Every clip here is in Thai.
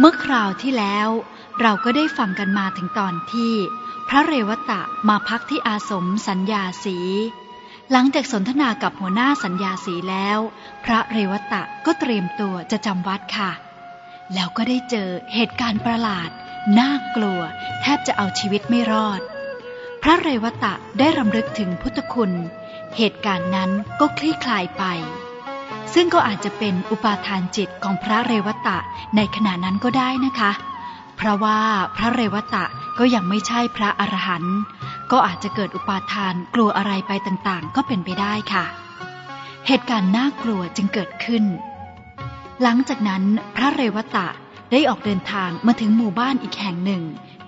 เมื่อคราวที่แล้ว เราก็ได้ฟังกันมาถึงตอนที่ พระเรวตะมาพักที่อาสมสัญญาสี หลังจากสนทนากับหัวหน้าสัญญาสีแล้ว พระเรวตะก็เตรียมตัวจะจำวัดค่ะ แล้วก็ได้เจอเหตุการณ์ประหลาด น่ากลัว แทบจะเอาชีวิตไม่รอด พระเรวตะได้รำลึกถึงพุทธคุณ เหตุการณ์นั้นก็คลี่คลายไป ซึ่งก็อาจจะเป็นอุปาทานจิตของพระเรวตะในขณะนั้นก็ได้นะคะ เพราะว่าพระเรวตะก็ยังไม่ใช่พระอรหันต์ก็อาจจะเกิดอุปาทานกลัวอะไรไปต่างๆ ก็เป็นไปได้ค่ะ เหตุการณ์น่ากลัวจึงเกิดขึ้น หลังจากนั้นพระเรวตะได้ออกเดินทางมาถึงหมู่บ้านอีกแห่งหนึ่ง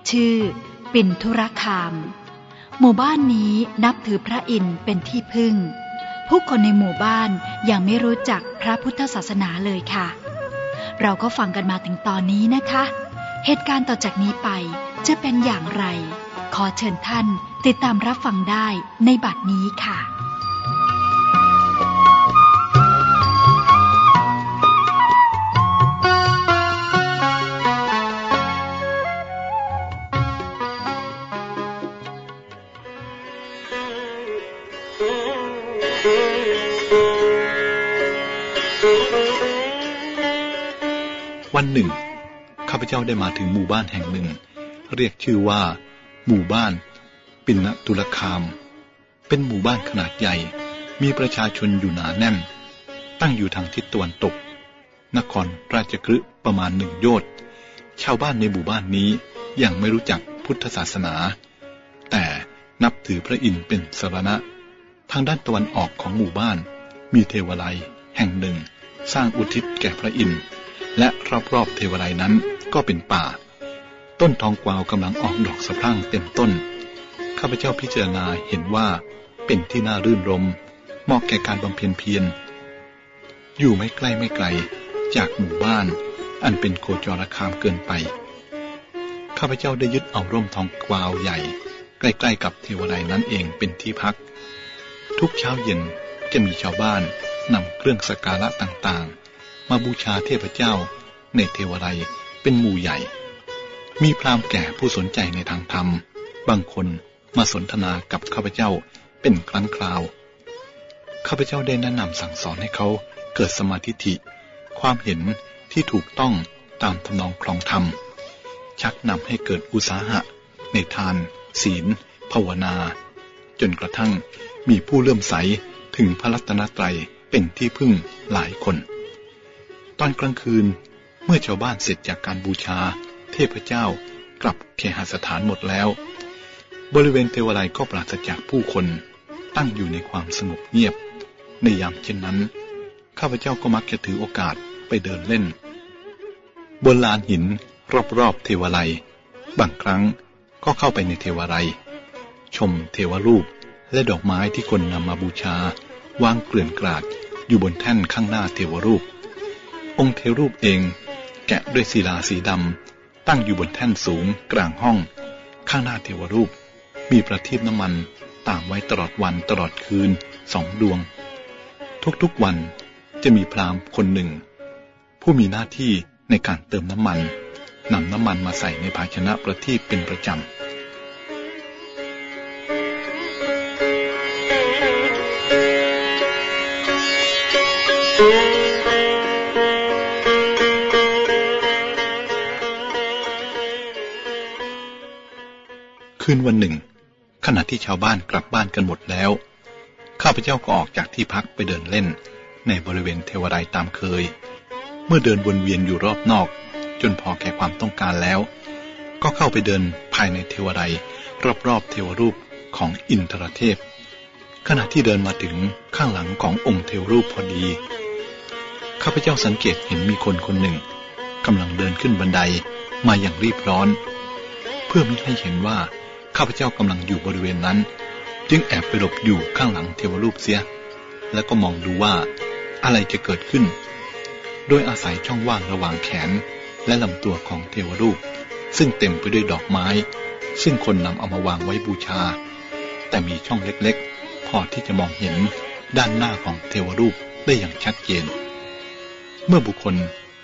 ชื่อ ปินทุรคาม หมู่บ้านนี้นับถือพระอินทร์เป็นที่พึ่ง ผู้คนในหมู่บ้านยังไม่รู้จักพระพุทธศาสนาเลยค่ะ เราก็ฟังกันมาถึงตอนนี้นะคะ เหตุการณ์ต่อจากนี้ไปจะเป็นอย่างไร ขอเชิญท่านติดตามรับฟังได้ในบัดนี้ค่ะ วันหนึ่ง ข้าพเจ้าได้มาถึงหมู่บ้านแห่งหนึ่ง เรียกชื่อว่า หมู่บ้าน ปินตุลคาม เป็นหมู่บ้านขนาดใหญ่ มีประชาชนอยู่หนาแน่น ตั้งอยู่ทางทิศตะวันตก นครราชกฤห์ประมาณหนึ่งโยชน์ชาวบ้านในหมู่บ้านนี้ยังไม่รู้จักพุทธศาสนา แต่นับถือพระอินทร์เป็นสรณะ ทางด้านตะวันออกของหมู่บ้าน มีเทวไลยแห่งหนึ่ง สร้างอุทิศแก่พระอินทร์ และรอบๆเทวไลยนั้นก็เป็นป่า ต้นทองกวาวกำลังออกดอกสะพรั่งเต็มต้น ข้าพเจ้าพิจารณาเห็นว่าเป็นที่น่ารื่นรมเหมาะแก่การบำเพ็ญเพียร อยู่ไม่ใกล้ไม่ไกลจากหมู่บ้าน อันเป็นโคจรคามเกินไป ข้าพเจ้าได้ยึดเอาร่มทองกวาวใหญ่ ใกล้ๆกับเทวไลยนั้นเองเป็นที่พัก ทุกเช้าเย็นจะมีชาวบ้านนำเครื่องสกการะต่างๆ มาบูชาเทพเจ้า ในเทวไลยเป็นหมู่ใหญ่ มีพราหมณ์แก่ผู้สนใจในทางธรรม บางคนมาสนทนากับข้าพเจ้าเป็นครั้งคราว ข้าพเจ้าได้แนะนำสั่งสอนให้เขาเกิดสมาธิิความเห็นที่ถูกต้องตามทำนองคลองธรรม ชักนำให้เกิดอุตสาหะ ในทาน ศีล ภาวนา จนกระทั่งมีผู้เลื่อมใสถึงพระรัตนตรัยเป็นที่พึ่งหลายคน อนกลางคืนเมื่อชาวบ้านเสร็จจากการบูชา เทพเจ้ากลับเคหสถานหมดแล้ว บริเวณเทวไลยก็ปราศจากผู้คนตั้งอยู่ในความสงบเงียบ ในยามเช่นนั้น ข้าพเจ้าก็มักจะถือโอกาสไปเดินเล่น บนลานหินรอบๆเทวไลยบางครั้งก็เข้าไปในเทวไลยชมเทวรูปและดอกไม้ที่คนนำมาบูชา วางเกลื่อนกลาดอยู่บนแท่นข้างหน้าเทวรูป องค์เทวรูปเอง แกะด้วยศิลาสีดำตั้งอยู่บนแท่นสูงกลางห้อง ข้างหน้าเทวรูป มีประทีปน้ำมันตามไว้ตลอดวันตลอดคืนสองดวง ทุกๆวันจะมีพราหมณ์คนหนึ่ง ผู้มีหน้าที่ในการเติมน้ำมันนำน้ำมันมาใส่ในภาชนะประทีปเป็นประจำ คืนวันหนึ่ง ขณะที่ชาวบ้านกลับบ้านกันหมดแล้ว ข้าพเจ้าก็ออกจากที่พักไปเดินเล่น ในบริเวณเทวไรตามเคย เมื่อเดินวนเวียนอยู่รอบนอก จนพอแก่ความต้องการแล้ว ก็เข้าไปเดินภายในเทวไรรอบๆเทวรูปของอินทรเทพ ขณะที่เดินมาถึงข้างหลังขององค์เทวรูปพอดี ข้าพเจ้าสังเกตเห็นมีคนคนหนึ่งกำลังเดินขึ้นบันไดมาอย่างรีบร้อน เพื่อไมิให้เห็นว่า ข้าพเจ้ากำลังอยู่บริเวณนั้น จึงแอบไปหลบอยู่ข้างหลังเทวรูปเสีย แล้วก็มองดูว่าอะไรจะเกิดขึ้น โดยอาศัยช่องว่างระหว่างแขนและลำตัวของเทวรูป ซึ่งเต็มไปด้วยดอกไม้ ซึ่งคนนำเอามาวางไว้บูชา แต่มีช่องเล็กๆ พอที่จะมองเห็นด้านหน้าของเทวรูปได้อย่างชัดเจน เมื่อบุคคล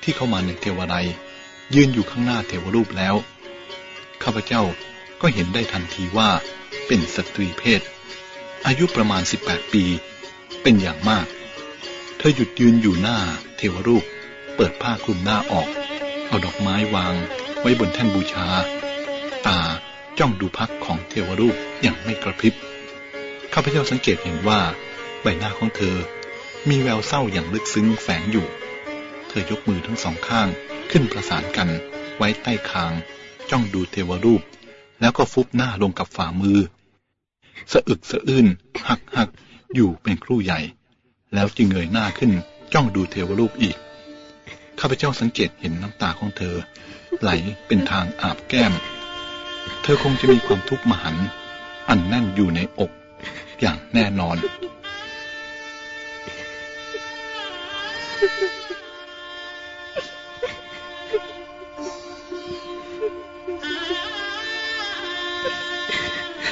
ที่เข้ามาในเทวไรยืนอยู่ข้างหน้าเทวรูปแล้วข้าพเจ้า ก็เห็นได้ทันทีว่าเป็นสตรีเพศ อายุประมาณ 18 ปี เป็นอย่างมาก เธอหยุดยืนอยู่หน้า เทวรูป เปิดผ้าคลุมหน้าออก เอาดอกไม้วาง ไว้บนแท่นบูชา ตาจ้องดูพักของเทวรูปอย่างไม่กระพริบข้าพเจ้าสังเกตเห็นว่าใบหน้าของเธอ มีแววเศร้าอย่างลึกซึ้งแฝงอยู่ เธอยกมือทั้งสองข้างขึ้นประสานกันไว้ใต้คาง จ้องดูเทวรูป แล้วก็ฟุบหน้าลงกับฝ่ามือ สะอึกสะอื้นหักหักอยู่เป็นครู่ใหญ่ แล้วจึงเงยหน้าขึ้นจ้องดูเทวรูปอีก ข้าพเจ้าสังเกตเห็นน้ำตาของเธอ ไหลเป็นทางอาบแก้ม เธอคงจะมีความทุกข์มหัน อันแน่นอยู่ในอก อย่างแน่นอน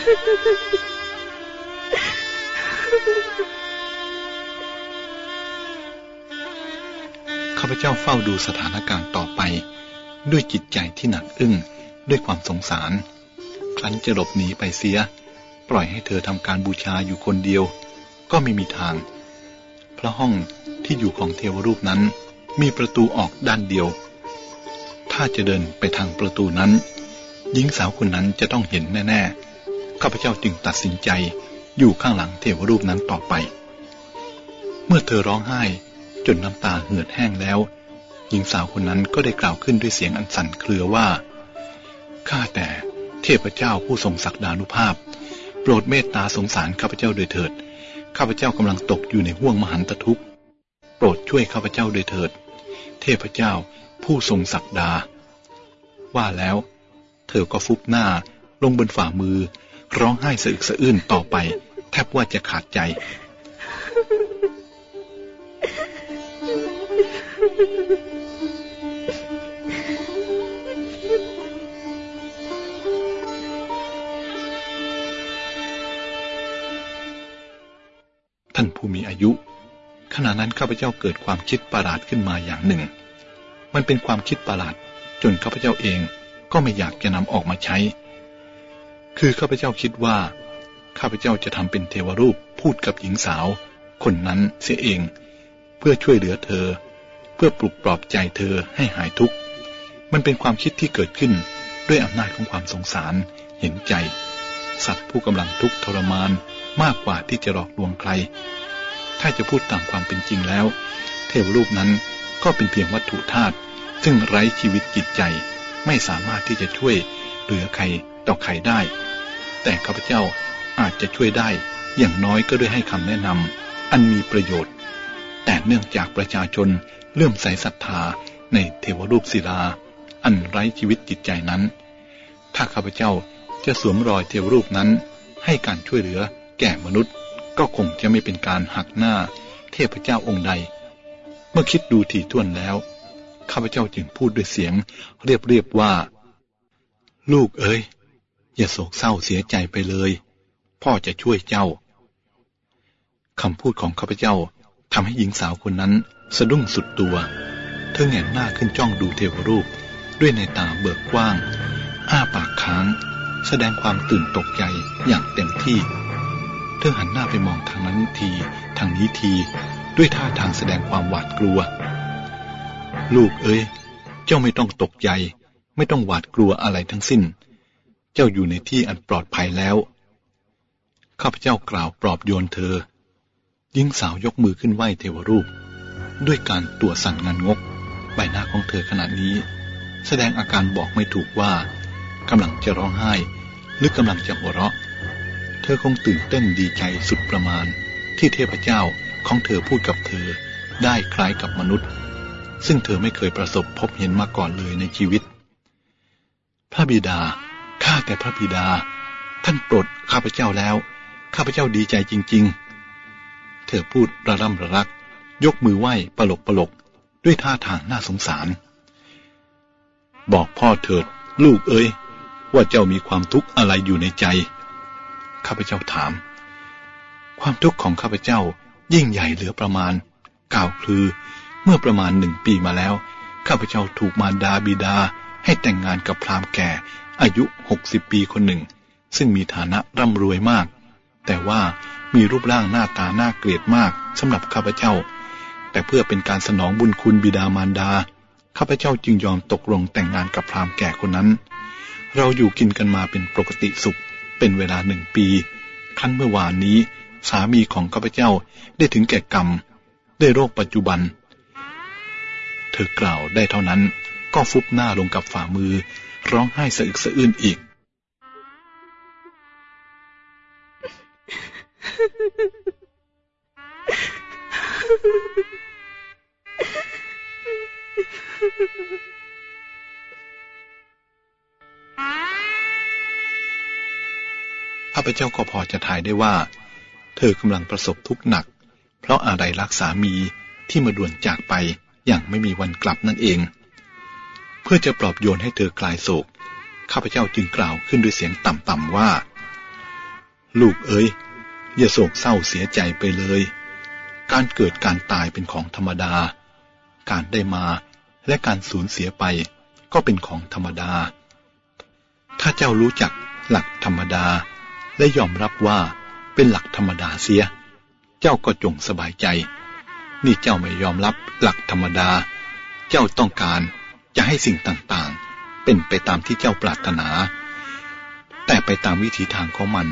ข้าพเจ้าเฝ้าดูสถานการณ์ต่อไป ด้วยจิตใจที่หนักอึ้งด้วยความสงสาร ครั้นจะหลบหนีไปเสีย ปล่อยให้เธอทำการบูชาอยู่คนเดียว ก็ไม่มีทาง เพราะห้องที่อยู่ของเทวรูปนั้น มีประตูออกด้านเดียว ถ้าจะเดินไปทางประตูนั้น หญิงสาวคนนั้นจะต้องเห็นแน่ ๆ ข้าพเจ้าจึงตัดสินใจอยู่ข้างหลังเทวรูปนั้นต่อไป เมื่อเธอร้องไห้จนน้ำตาเหือดแห้งแล้ว หญิงสาวคนนั้นก็ได้กล่าวขึ้นด้วยเสียงอันสั่นเครือว่า ข้าแต่เทพเจ้าผู้ทรงศักดานุภาพ โปรดเมตตาสงสารข้าพเจ้าโดยเถิด ข้าพเจ้ากำลังตกอยู่ในห่วงมหันตทุกข์ โปรดช่วยข้าพเจ้าโดยเถิด เทพเจ้าผู้ทรงศักดา ว่าแล้ว เธอก็ฟุบหน้าลงบนฝ่ามือ ร้องไห้สะอึกสะอื้นต่อไป แทบว่าจะขาดใจ ท่านผู้มีอายุ ขณะนั้นข้าพเจ้าเกิดความคิดประหลาดขึ้นมาอย่างหนึ่ง มันเป็นความคิดประหลาด จนข้าพเจ้าเองก็ไม่อยากจะนำออกมาใช้ คือข้าพเจ้าคิดว่าข้าพเจ้าจะทำเป็นเทวรูปพูดกับหญิงสาว คนนั้นเสียเอง เพื่อช่วยเหลือเธอ เพื่อปลุกปลอบใจเธอให้หายทุกข์ มันเป็นความคิดที่เกิดขึ้นด้วยอำนาจของความสงสารเห็นใจ สัตว์ผู้กำลังทุกข์ทรมานมากกว่าที่จะหลอกลวงใคร ถ้าจะพูดตามความเป็นจริงแล้ว เทวรูปนั้นก็เป็นเพียงวัตถุธาตุซึ่งไร้ชีวิตจิตใจไม่สามารถที่จะช่วยเหลือใคร ต่อใครได้ แต่ข้าพเจ้าอาจจะช่วยได้ อย่างน้อยก็ด้วยให้คำแนะนำอันมีประโยชน์ แต่เนื่องจากประชาชนเลื่อมใสศรัทธาในเทวรูปศิลา อันไร้ชีวิตจิตใจนั้น ถ้าข้าพเจ้าจะสวมรอยเทวรูปนั้น ให้การช่วยเหลือแก่มนุษย์ ก็คงจะไม่เป็นการหักหน้าเทพเจ้าองค์ใด เมื่อคิดดูถี่ถ้วนแล้วข้าพเจ้าจึงพูดด้วยเสียง เรียบๆว่า ลูกเอ๋ย อย่าโศกเศร้าเสียใจไปเลย พ่อจะช่วยเจ้าคำพูดของข้าพเจ้าทำให้หญิงสาวคนนั้นสะดุ้งสุดตัว เธอแงนหน้าขึ้นจ้องดูเทวรูป ด้วยในตาเบิกกว้าง อ้าปากค้าง แสดงความตื่นตกใจอย่างเต็มที่ เธอหันหน้าไปมองทางนั้นที ทางนี้ที ด้วยท่าทางแสดงความหวาดกลัว ลูกเอ้ย เจ้าไม่ต้องตกใจ ไม่ต้องหวาดกลัวอะไรทั้งสิ้น เจ้าอยู่ในที่อันปลอดภัยแล้ว ข้าพเจ้ากล่าวปลอบโยนเธอ หญิงสาวยกมือขึ้นไหว้เทวรูป ด้วยการตัวสั่นงันงก ใบหน้าของเธอขณะนี้ แสดงอาการบอกไม่ถูกว่ากำลังจะร้องไห้ หรือกำลังจะหัวเราะ เธอคงตื่นเต้นดีใจสุดประมาณ ที่เทพเจ้าของเธอพูดกับเธอได้คล้ายกับมนุษย์ ซึ่งเธอไม่เคยประสบพบเห็นมาก่อนเลยในชีวิต พระบิดา ข้าแต่พระบิดา ท่านโปรดข้าพเจ้าแล้ว ข้าพเจ้าดีใจจริง ๆ เธอพูดระร่ำระรัก ยกมือไหว้ปลกปลกด้วยท่าทางน่าสงสาร บอกพ่อเถิด ลูกเอ้ยว่าเจ้ามีความทุกข์อะไรอยู่ในใจ ข้าพเจ้าถาม ความทุกข์ของข้าพเจ้ายิ่งใหญ่เหลือประมาณกล่าวคือ เมื่อประมาณหนึ่งปีมาแล้ว ข้าพเจ้าถูกมารดาบิดาให้แต่งงานกับพราหมณ์แก่ อายุหกสิบปีคนหนึ่ง ซึ่งมีฐานะร่ำรวยมาก แต่ว่ามีรูปร่างหน้าตาน่าเกลียดมากสำหรับข้าพเจ้า แต่เพื่อเป็นการสนองบุญคุณบิดามารดา ข้าพเจ้าจึงยอมตกลงแต่งงานกับพราหมณ์แก่คนนั้น เราอยู่กินกันมาเป็นปกติสุข เป็นเวลาหนึ่งปี ครั้นเมื่อวานนี้ สามีของข้าพเจ้าได้ถึงแก่กรรม ได้โรคปัจจุบัน เธอกล่าวได้เท่านั้น ก็ฟุบหน้าลงกับฝ่ามือ ร้องไห้สะอึกสะอื้นอีก ข้าพเจ้าก็พอจะทายได้ว่า เธอกำลังประสบทุกข์หนัก เพราะอะไรรักสามีที่มาด่วนจากไปอย่างไม่มีวันกลับนั่นเอง พื่อจะปลอบโยนให้เธอคลายโศก ข้าพเจ้าจึงกล่าวขึ้นด้วยเสียงต่ำๆว่า ลูกเอ๋ยอย่าโศกเศร้าเสียใจไปเลย การเกิดการตายเป็นของธรรมดา การได้มาและการสูญเสียไปก็เป็นของธรรมดา ถ้าเจ้ารู้จักหลักธรรมดา และยอมรับว่าเป็นหลักธรรมดาเสีย เจ้าก็จงสบายใจ นี่เจ้าไม่ยอมรับหลักธรรมดา เจ้าต้องการ จะให้สิ่งต่างๆ เป็นไปตามที่เจ้าปรารถนา แต่ไปตามวิถีทางของมัน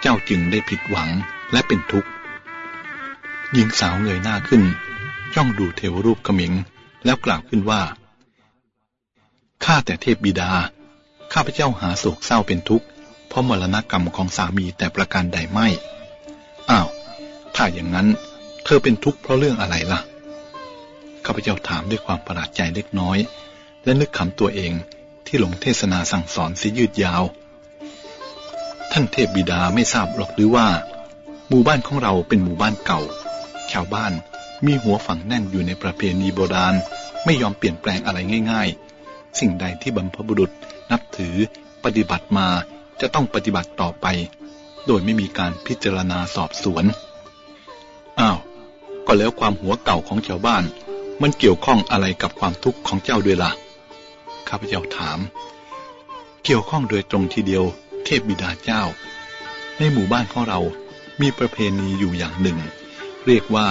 เจ้าจึงได้ผิดหวังและเป็นทุกข์ หญิงสาวเงยหน้าขึ้น จ้องดูเทวรูปขมิง แล้วกล่าวขึ้นว่า ข้าแต่เทพบิดา ข้าพเจ้าหาโศกเศร้าเป็นทุกข์ เพราะมรณกรรมของสามีแต่ประการใดไม่ อ้าว ถ้าอย่างนั้น เธอเป็นทุกข์เพราะเรื่องอะไรล่ะ ข้าพเจ้าถามด้วยความประหลาดใจเล็กน้อย และนึกขำตัวเองที่หลงเทศนาสั่งสอนเสียยืดยาว ท่านเทพบิดาไม่ทราบหรอกหรือว่า หมู่บ้านของเราเป็นหมู่บ้านเก่า ชาวบ้านมีหัวฝังแน่นอยู่ในประเพณีโบราณ ไม่ยอมเปลี่ยนแปลงอะไรง่าย ๆ สิ่งใดที่บรรพบุรุษนับถือปฏิบัติมาจะต้องปฏิบัติต่อไป โดยไม่มีการพิจารณาสอบสวน อ้าว ก็แล้วความหัวเก่าของชาวบ้าน มันเกี่ยวข้องอะไรกับความทุกข์ของเจ้าด้วยละ่ะ ข้าพเจ้าถาม เกี่ยวข้องโดยตรงทีเดียว เทพบิดาเจ้า ในหมู่บ้านของเรา มีประเพณีอยู่อย่างหนึ่ง เรียกว่า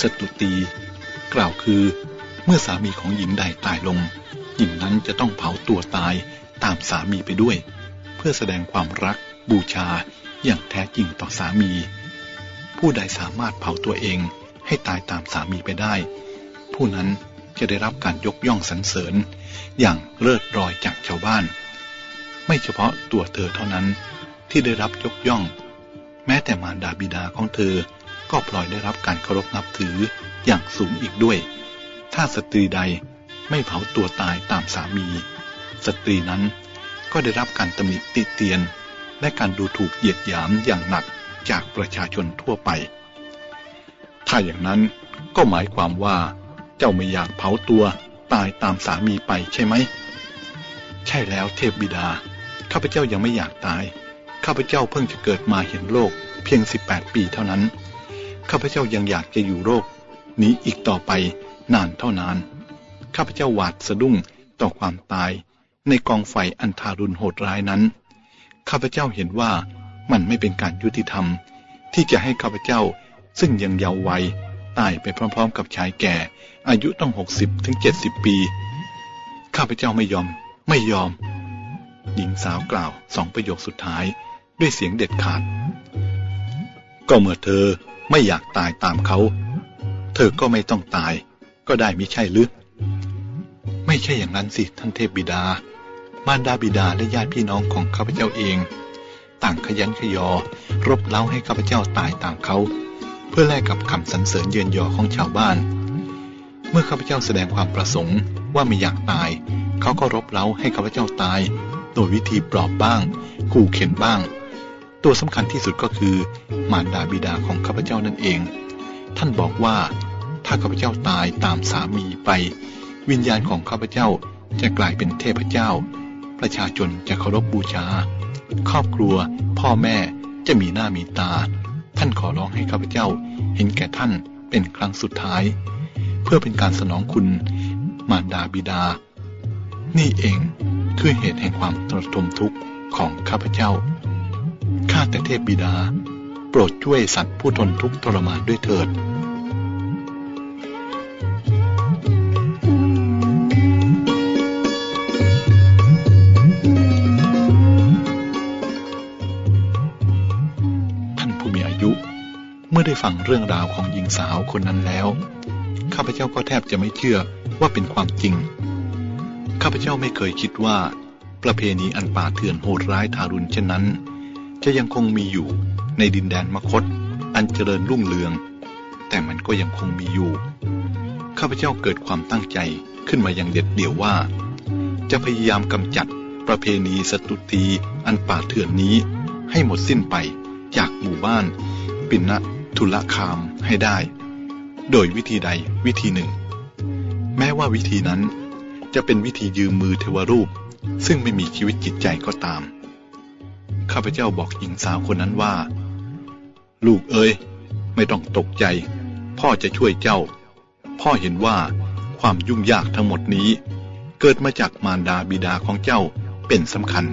สตุตี กล่าวคือ เมื่อสามีของหญิงใดตายลง หญิงนั้นจะต้องเผาตัวตายตามสามีไปด้วย เพื่อแสดงความรัก บูชา อย่างแท้จริงต่อสามี ผู้ใดสามารถเผาตัวเองให้ตายตามสามีไปได้ ผู้นั้นจะได้รับการยกย่องสรรเสริญ อย่างเลิศรอยจากชาวบ้าน ไม่เฉพาะตัวเธอเท่านั้นที่ได้รับยกย่อง แม้แต่มารดาบิดาของเธอ ก็ปล่อยได้รับการเคารพนับถืออย่างสูงอีกด้วย ถ้าสตรีใดไม่เผาตัวตายตามสามี สตรีนั้นก็ได้รับการตำหนิติเตียน และการดูถูกเหยียดหยามอย่างหนักจากประชาชนทั่วไป ถ้าอย่างนั้นก็หมายความว่า เจ้าไม่อยากเผาตัวตายตามสามีไปใช่ไหม ใช่แล้วเทพบิดา ข้าพเจ้ายังไม่อยากตาย ข้าพเจ้าเพิ่งจะเกิดมาเห็นโลกเพียงสิบแปดปีเท่านั้น ข้าพเจ้ายังอยากจะอยู่โลกนี้อีกต่อไปนานเท่านาน ข้าพเจ้าหวาดสะดุ้งต่อความตาย ในกองไฟอันทารุณโหดร้ายนั้น ข้าพเจ้าเห็นว่ามันไม่เป็นการยุติธรรม ที่จะให้ข้าพเจ้าซึ่งยังเยาว์วัย ตายไปพร้อม ๆ กับชายแก่ อายุต้องหกสิบถึงเจ็ดสิบปี ข้าพเจ้าไม่ยอม ไม่ยอม หญิงสาวกล่าวสองประโยคสุดท้ายด้วยเสียงเด็ดขาด ก็เมื่อเธอไม่อยากตายตามเขา เธอก็ไม่ต้องตาย ก็ได้มิใช่หรือไม่ใช่อย่างนั้นสิท่านเทพบิดา มารดาบิดาและญาติพี่น้องของข้าพเจ้าเอง ต่างขยันขยอ รบเล้าให้ข้าพเจ้าตายตามเขา พื่อแลกกับคำสรรเสริญเยือนยอของชาวบ้าน เมื่อข้าพเจ้าแสดงความประสงค์ว่าไม่อยากตาย เขาก็รบเล้าให้ข้าพเจ้าตาย โดยวิธีปลอบบ้าง ขู่เข็นบ้าง ตัวสำคัญที่สุดก็คือ มารดาบิดาของข้าพเจ้านั่นเอง ท่านบอกว่า ถ้าข้าพเจ้าตายตามสามีไป วิญญาณของข้าพเจ้าจะกลายเป็นเทพเจ้า ประชาชนจะเคารพบบูชา ครอบครัว พ่อแม่จะมีหน้ามีตา ท่านขอร้องให้ข้าพเจ้า เห็นแก่ท่านเป็นครั้งสุดท้าย เพื่อเป็นการสนองคุณ มารดาบิดา นี่เองคือเหตุแห่งความตรทมทุกข์ของข้าพเจ้า ข้าแต่เทพบิดา โปรดช่วยสัตว์ผู้ทนทุกข์ทรมานด้วยเถิด อได้ฟังเรื่องราวของหญิงสาวคนนั้นแล้ว ข้าพเจ้าก็แทบจะไม่เชื่อว่าเป็นความจริง ข้าพเจ้าไม่เคยคิดว่า ประเพณีอันป่าเถื่อนโหดร้ายทารุณเช่นนั้น จะยังคงมีอยู่ในดินแดนมคต อันเจริญรุ่งเรือง แต่มันก็ยังคงมีอยู่ ข้าพเจ้าเกิดความตั้งใจขึ้นมาอย่างเด็ดเดี่ยวว่า จะพยายามกำจัดประเพณีสตุตีอันป่าเถื่อนนี้ให้หมดสิ้นไปจากหมู่บ้าน ปิณ ทุลคามให้ได้ โดยวิธีใดวิธีหนึ่ง แม้ว่าวิธีนั้นจะเป็นวิธียืมมือเทวรูป ซึ่งไม่มีชีวิตจิตใจก็ตาม ข้าพเจ้าบอกหญิงสาวคนนั้นว่า ลูกเอ๋ยไม่ต้องตกใจ พ่อจะช่วยเจ้า พ่อเห็นว่าความยุ่งยากทั้งหมดนี้ เกิดมาจากมารดาบิดาของเจ้าเป็นสำคัญ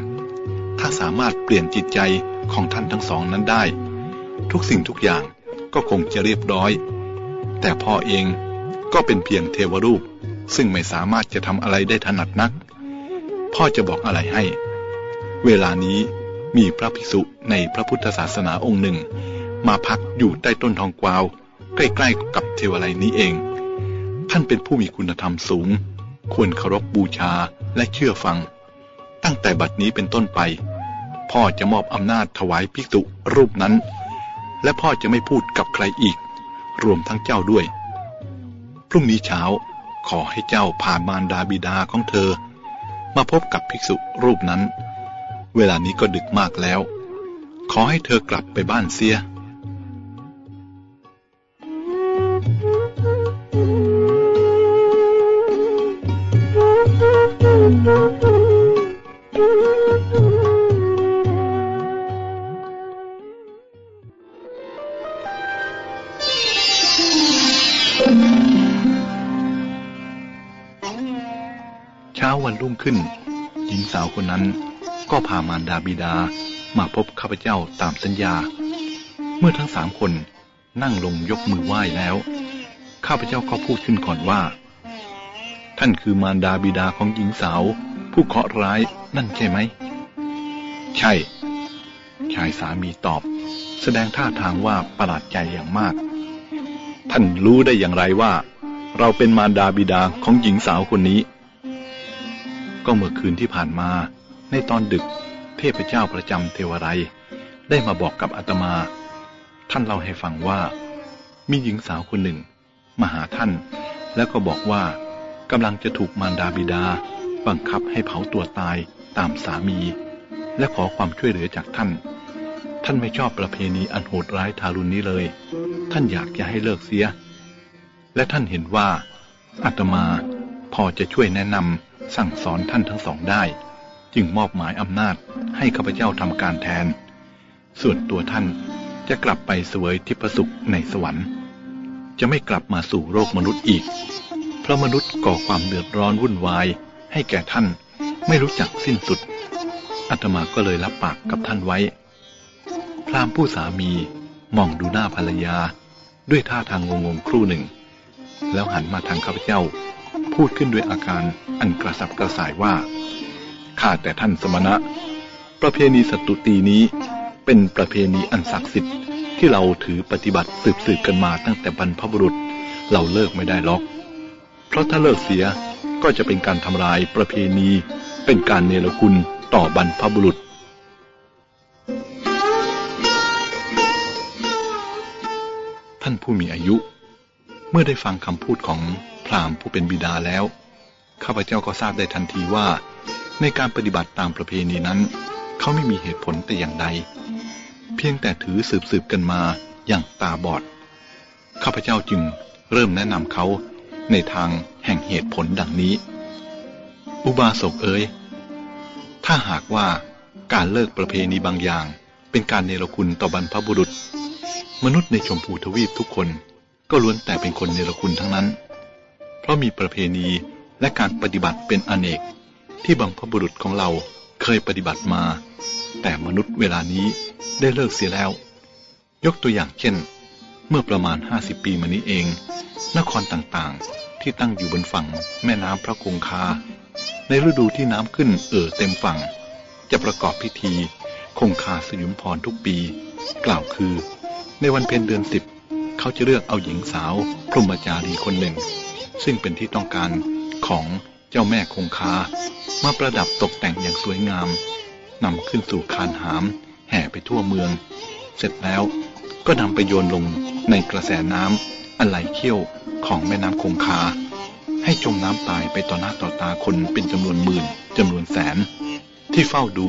ถ้าสามารถเปลี่ยนจิตใจของท่านทั้งสองนั้นได้ ทุกสิ่งทุกอย่าง ก็คงจะเรียบร้อย แต่พ่อเองก็เป็นเพียงเทวรูป ซึ่งไม่สามารถจะทำอะไรได้ถนัดนัก พ่อจะบอกอะไรให้ เวลานี้มีพระภิกษุในพระพุทธศาสนาองค์หนึ่ง มาพักอยู่ใต้ต้นทองกวาว ใกล้ๆกับเทวไลนี้เอง ท่านเป็นผู้มีคุณธรรมสูง ควรเคารพบูชาและเชื่อฟัง ตั้งแต่บัดนี้เป็นต้นไป พ่อจะมอบอำนาจถวายภิกษุรูปนั้น และพ่อจะไม่พูดกับใครอีก รวมทั้งเจ้าด้วย พรุ่งนี้เช้าขอให้เจ้าพามารดาบิดาของเธอ มาพบกับภิกษุรูปนั้น เวลานี้ก็ดึกมากแล้ว ขอให้เธอกลับไปบ้านเสียเรุ่งขึ้น หญิงสาวคนนั้นก็พามารดาบิดามาพบข้าพเจ้าตามสัญญา เมื่อทั้งสามคนนั่งลงยกมือไหว้แล้ว ข้าพเจ้าก็พูดขึ้นก่อนว่า ท่านคือมารดาบิดาของหญิงสาว ผู้เคราะห์ร้ายนั่นใช่ไหม ใช่ ชายสามีตอบ แสดงท่าทางว่าประหลาดใจอย่างมาก ท่านรู้ได้อย่างไรว่า เราเป็นมารดาบิดาของหญิงสาวคนนี้ ก็เมื่อคืนที่ผ่านมา ในตอนดึกเทพเจ้าประจำเทวไรได้มาบอกกับอาตมา ท่านเล่าให้ฟังว่า มีหญิงสาวคนหนึ่ง มาหาท่าน แล้วก็บอกว่ากำลังจะถูกมารดาบิดา บังคับให้เผาตัวตายตามสามี และขอความช่วยเหลือจากท่าน ท่านไม่ชอบประเพณีอันโหดร้ายทารุณนี้เลย ท่านอยากจะให้เลิกเสีย และท่านเห็นว่าอาตมาพอจะช่วยแนะนำ สั่งสอนท่านทั้งสองได้ จึงมอบหมายอำนาจให้ข้าพเจ้าทำการแทน ส่วนตัวท่านจะกลับไปเสวยทิพสุขในสวรรค์ จะไม่กลับมาสู่โลกมนุษย์อีก เพราะมนุษย์ก่อความเดือดร้อนวุ่นวาย ให้แก่ท่านไม่รู้จักสิ้นสุดอาตมาก็เลยรับปากกับท่านไว้ พรามผู้สามีมองดูหน้าภรรยา ด้วยท่าทางงงๆครู่หนึ่ง แล้วหันมาทางข้าพเจ้า พูดขึ้นด้วยอาการอันกระสับกระส่ายว่าข้าแต่ท่านสมณะ ประเพณีสตุตีนี้ เป็นประเพณีอันศักดิ์สิทธิ์ที่เราถือปฏิบัติสืบสืบกันมาตั้งแต่บรรพบุรุษเราเลิกไม่ได้หรอก เพราะถ้าเลิกเสียก็จะเป็นการทำลายประเพณี เป็นการเนรคุณต่อบรรพบุรุษ ท่านผู้มีอายุ เมื่อได้ฟังคำพูดของ พราหมณ์ผู้เป็นบิดาแล้ว ข้าพเจ้าก็ทราบได้ทันทีว่า ในการปฏิบัติตามประเพณีนั้น เขาไม่มีเหตุผลแต่อย่างใด เพียงแต่ถือสืบสืบกันมาอย่างตาบอด ข้าพเจ้าจึงเริ่มแนะนำเขาในทางแห่งเหตุผลดังนี้ อุบาสกเอ๋ย ถ้าหากว่าการเลิกประเพณีบางอย่าง เป็นการเนรคุณต่อบรรพบุรุษ มนุษย์ในชมพูทวีปทุกคนก็ล้วนแต่เป็นคนเนรคุณทั้งนั้น เพราะมีประเพณีและการปฏิบัติเป็นอเนก ที่บังพบุรุษของเราเคยปฏิบัติมา แต่มนุษย์เวลานี้ได้เลิกเสียแล้ว ยกตัวอย่างเช่น เมื่อประมาณห้าสิบปีมานี้เอง นครต่างๆ ที่ตั้งอยู่บนฝั่งแม่น้ำพระคงคา ในฤดูที่น้ำขึ้นเอ่อเต็มฝั่ง จะประกอบพิธีคงคาสยุมพรทุกปี กล่าวคือ ในวันเพ็ญเดือนสิบเขาจะเลือกเอาหญิงสาวพรหมจารีคนหนึ่ง ซึ่งเป็นที่ต้องการของเจ้าแม่คงคา มาประดับตกแต่งอย่างสวยงามนำขึ้นสู่คานหาม แห่ไปทั่วเมือง เสร็จแล้วก็นำไปโยนลงในกระแสน้ำอันไหลเขี้ยวของแม่น้ำคงคา ให้จมน้ำตายไปต่อหน้าต่อตาคนเป็นจำนวนหมื่นจำนวนแสน ที่เฝ้าดู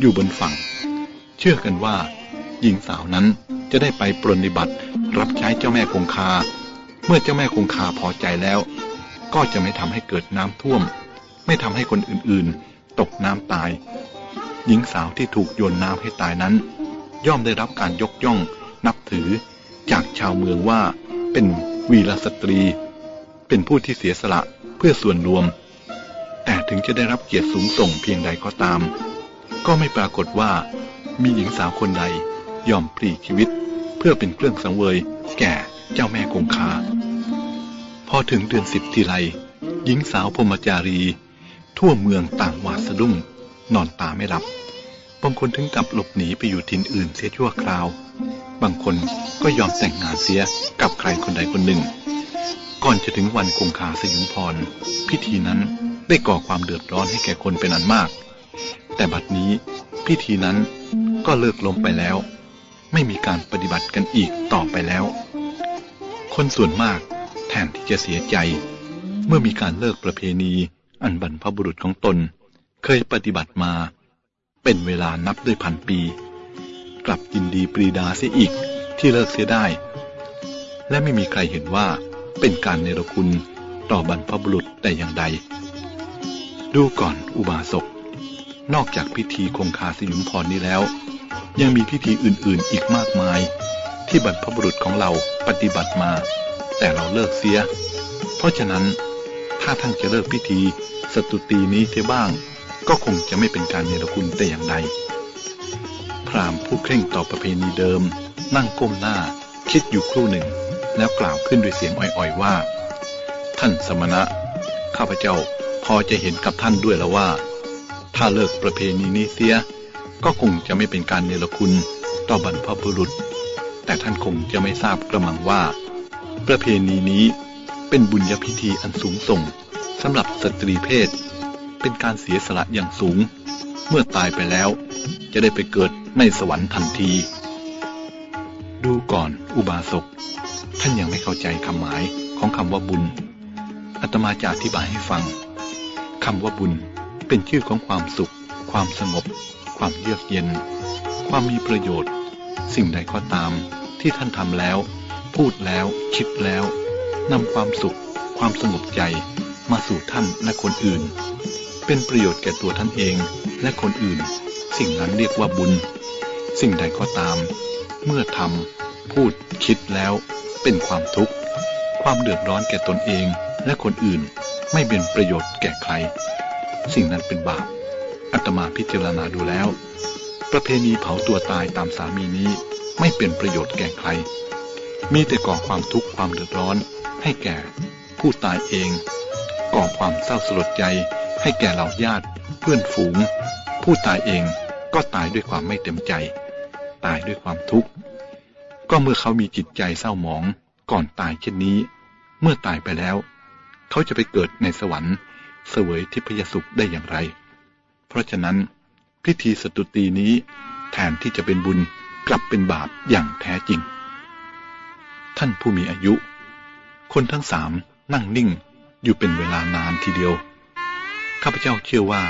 อยู่บนฝั่ง เชื่อกันว่า หญิงสาวนั้นจะได้ไปปรนิบัติรับใช้เจ้าแม่คงคา เมื่อเจ้าแม่คงคาพอใจแล้ว ก็จะไม่ทำให้เกิดน้ำท่วม ไม่ทำให้คนอื่นๆ ตกน้ำตาย หญิงสาวที่ถูกโยนน้ำให้ตายนั้น ย่อมได้รับการยกย่อง นับถือ จากชาวเมืองว่า เป็นวีรสตรี เป็นผู้ที่เสียสละเพื่อส่วนรวม แต่ถึงจะได้รับเกียรติสูงส่งเพียงใดก็ตาม ก็ไม่ปรากฏว่า มีหญิงสาวคนใดยอมปลีชีวิต เพื่อเป็นเครื่องสังเวย แก่ เจ้าแม่คงคาพอถึงเดือนสิบทีไรหญิงสาวพรมจารี ทั่วเมืองต่างหวาดสะดุ้ง นอนตาไม่หลับบางคนถึงกับหลบหนีไปอยู่ทินอื่นเสียชั่วคราว บางคนก็ยอมแต่งงานเสียกับใครคนใดคนหนึ่ง ก่อนจะถึงวันคงคาสยุมพร พิธีนั้นได้ก่อความเดือดร้อนให้แก่คนเป็นอันมาก แต่บัดนี้พิธีนั้นก็เลิกลงไปแล้ว ไม่มีการปฏิบัติกันอีกต่อไปแล้ว คนส่วนมากแทนที่จะเสียใจ เมื่อมีการเลิกประเพณี อันบรรพบุรุษของตน เคยปฏิบัติมา เป็นเวลานับด้วยพันปี กลับยินดีปรีดาเสียอีกที่เลิกเสียได้ และไม่มีใครเห็นว่าเป็นการเนรคุณต่อบรรพบุรุษแต่อย่างใด ดูก่อนอุบาสก นอกจากพิธีคงคาสยุมพรนี้แล้ว ยังมีพิธีอื่นๆอีกมากมาย ที่บรรพบุรุษของเราปฏิบัติมา แต่เราเลิกเสีย เพราะฉะนั้นถ้าท่านจะเลิกพิธีสตุตีนี้เสียบ้าง ก็คงจะไม่เป็นการเนรคุณแต่อย่างใด พราหมณ์ผู้เคร่งต่อประเพณีเดิม นั่งก้มหน้า คิดอยู่ครู่หนึ่ง แล้วกล่าวขึ้นด้วยเสียงอ่อยๆว่า ท่านสมณะ ข้าพเจ้าพอจะเห็นกับท่านด้วยแล้วว่า ถ้าเลิกประเพณีนี้เสีย ก็คงจะไม่เป็นการเนรคุณต่อบรรพบุรุษ แต่ท่านคงจะไม่ทราบกระมังว่า ประเพณีนี้เป็นบุญญพิธีอันสูงส่งสำหรับสตรีเพศ เป็นการเสียสละอย่างสูง เมื่อตายไปแล้ว จะได้ไปเกิดในสวรรค์ทันที ดูก่อนอุบาสก ท่านยังไม่เข้าใจคำหมายของคำว่าบุญอาตมาจะอธิบายให้ฟังคำว่าบุญเป็นชื่อของความสุข ความสงบ ความเยือกเย็น ความมีประโยชน์ สิ่งใดก็ตามที่ท่านทำแล้ว พูดแล้วคิดแล้วนำความสุข ความสงบใจ มาสู่ท่านและคนอื่น เป็นประโยชน์แก่ตัวท่านเองและคนอื่น สิ่งนั้นเรียกว่าบุญ สิ่งใดก็ตาม เมื่อทำพูดคิดแล้ว เป็นความทุกข์ ความเดือดร้อนแก่ตนเองและคนอื่นไม่เป็นประโยชน์แก่ใคร สิ่งนั้นเป็นบาปอาตมาพิจารณาดูแล้ว ประเพณีเผาตัวตายตามสามีนี้ไม่เป็นประโยชน์แก่ใคร มีแต่ก่อความทุกข์ความเดือดร้อน ให้แก่ผู้ตายเอง ก่อความเศร้าสลดใจ ให้แก่เหล่าญาติ เพื่อนฝูง ผู้ตายเองก็ตายด้วยความไม่เต็มใจ ตายด้วยความทุกข์ ก็เมื่อเขามีจิตใจเศร้าหมอง ก่อนตายเช่นนี้ เมื่อตายไปแล้ว เขาจะไปเกิดในสวรรค์ เสวยทิพยสุขได้อย่างไร เพราะฉะนั้น พิธีสตุตีนี้แทนที่จะเป็นบุญกลับเป็นบาปอย่างแท้จริง ท่านผู้มีอายุ คนทั้งสามนั่งนิ่งอยู่เป็นเวลานานทีเดียว ข้าพเจ้าเชื่อว่า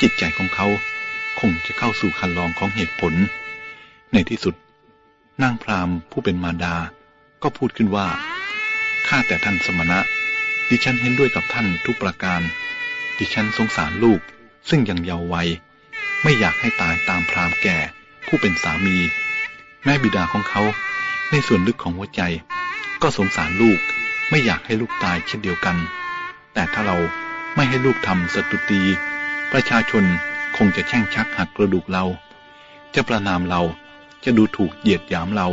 จิตใจของเขาคงจะเข้าสู่คันลองของเหตุผล ในที่สุดนางพรามผู้เป็นมารดา ก็พูดขึ้นว่า ข้าแต่ท่านสมณะ ดิฉันเห็นด้วยกับท่านทุกประการ ดิฉันสงสารลูกซึ่งยังเยาว์วัย ไม่อยากให้ตายตามพรามแก่ ผู้เป็นสามี แม่บิดาของเขา ในส่วนลึกของหัวใจ ก็สงสารลูกไม่อยากให้ลูกตายเช่นเดียวกัน แต่ถ้าเราไม่ให้ลูกทำสตุตี ประชาชนคงจะแช่งชักหักกระดูกเรา จะประนามเราจะดูถูกเหยียดหยามเรา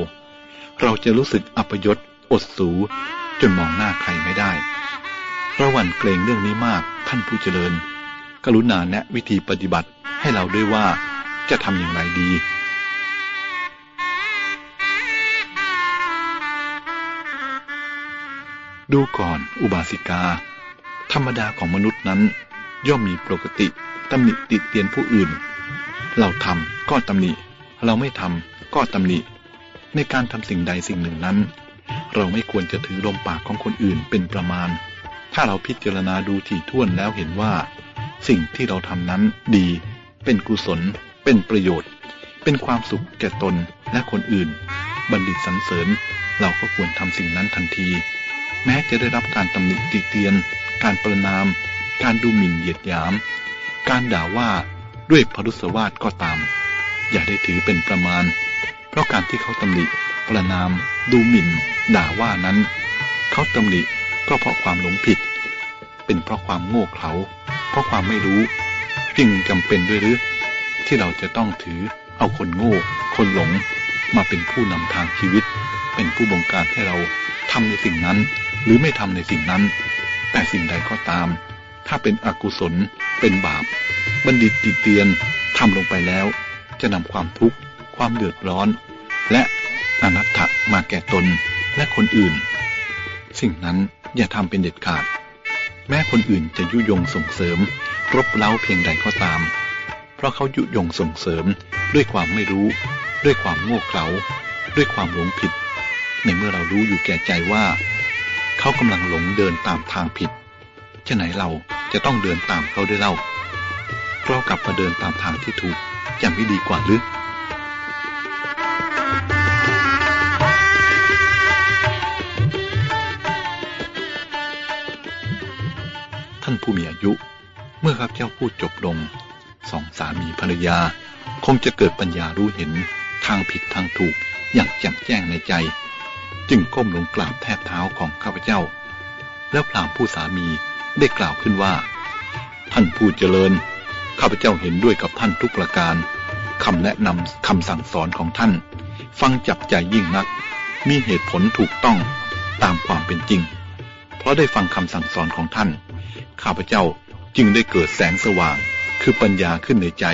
เราจะรู้สึกอัปยศอดสู จนมองหน้าใครไม่ได้ระหวั่นเกรงเรื่องนี้มากท่านผู้เจริญ กรุณาแนะวิธีปฏิบัติ ให้เราด้วยว่าจะทำอย่างไรดี ดูก่อนอุบาสิกา ธรรมดาของมนุษย์นั้น ย่อมมีปกติตำหนิติเตียนผู้อื่น เราทำก็ตำหนิ เราไม่ทำก็ตำหนิ ในการทำสิ่งใดสิ่งหนึ่งนั้น เราไม่ควรจะถือลมปากของคนอื่นเป็นประมาณ ถ้าเราพิจารณาดูถี่ถ้วนแล้วเห็นว่า สิ่งที่เราทำนั้นดี เป็นกุศล เป็นประโยชน์ เป็นความสุขแก่ตนและคนอื่น บัณฑิตสรรเสริญ เราก็ควรทำสิ่งนั้นทันที แม้จะได้รับการตำหนิติเตียน การประนาม การดูหมิ่นเหยียดหยาม การด่าว่าด้วยพรุษวาทก็ตาม อย่าได้ถือเป็นประมาณ เพราะการที่เขาตำหนิประนาม ดูหมิ่น ด่าว่านั้น เขาตำหนิก็เพราะความหลงผิด เป็นเพราะความโง่เขลาเพราะความไม่รู้ จึงจำเป็นด้วยหรือ ที่เราจะต้องถือเอาคนโง่ คนหลงมาเป็นผู้นำทางชีวิต เป็นผู้บงการให้เราทำในสิ่งนั้น หรือไม่ทำในสิ่งนั้น แต่สิ่งใดก็ตาม ถ้าเป็นอกุศล เป็นบาป บัณฑิตติเตียนทำลงไปแล้ว จะนำความทุกข์ ความเดือดร้อน และอนัตถะมาแก่ตนและคนอื่น สิ่งนั้นอย่าทำเป็นเด็ดขาด แม้คนอื่นจะยุยงส่งเสริม รบเล้าเพียงใดก็ตาม เพราะเขายุยงส่งเสริมด้วยความไม่รู้ ด้วยความโง่เขลาด้วยความหลงผิด ในเมื่อเรารู้อยู่แก่ใจว่า เขากำลังหลงเดินตามทางผิดจะไหนเราจะต้องเดินตามเขาด้วยเล่าเรากลับมาเดินตามทางที่ถูกยังไม่ดีกว่าหรือ ผู้มีอายุ เมื่อข้าพเจ้าพูดจบลงสองสามีภรรยา คงจะเกิดปัญญารู้เห็นทางผิดทางถูกอย่างแจ่มแจ้งในใจ จึงก้มลงกราบแทบเท้าของข้าพเจ้า แล้วพรามผู้สามีได้กล่าวขึ้นว่า ท่านผู้เจริญ ข้าพเจ้าเห็นด้วยกับท่านทุกประการคำแนะนำคำสั่งสอนของท่าน ฟังจับใจยิ่งนัก มีเหตุผลถูกต้องตามความเป็นจริง เพราะได้ฟังคำสั่งสอนของท่าน ข้าพเจ้าจึงได้เกิดแสงสว่าง คือปัญญาขึ้นในใจ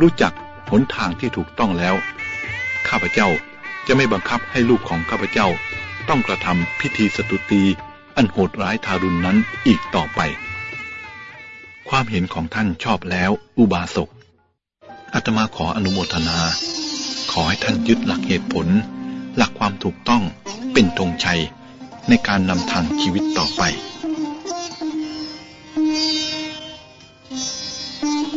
รู้จักหนทางที่ถูกต้องแล้ว ข้าพเจ้าจะไม่บังคับให้ลูกของข้าพเจ้า ต้องกระทำพิธีสตุตีอันโหดร้ายทารุณนนั้นอีกต่อไป ความเห็นของท่านชอบแล้วอุบาสกอาตมาขออนุโมทนา ขอให้ท่านยึดหลักเหตุผล หลักความถูกต้องเป็นธงชัยในการนำทางชีวิตต่อไป ทุก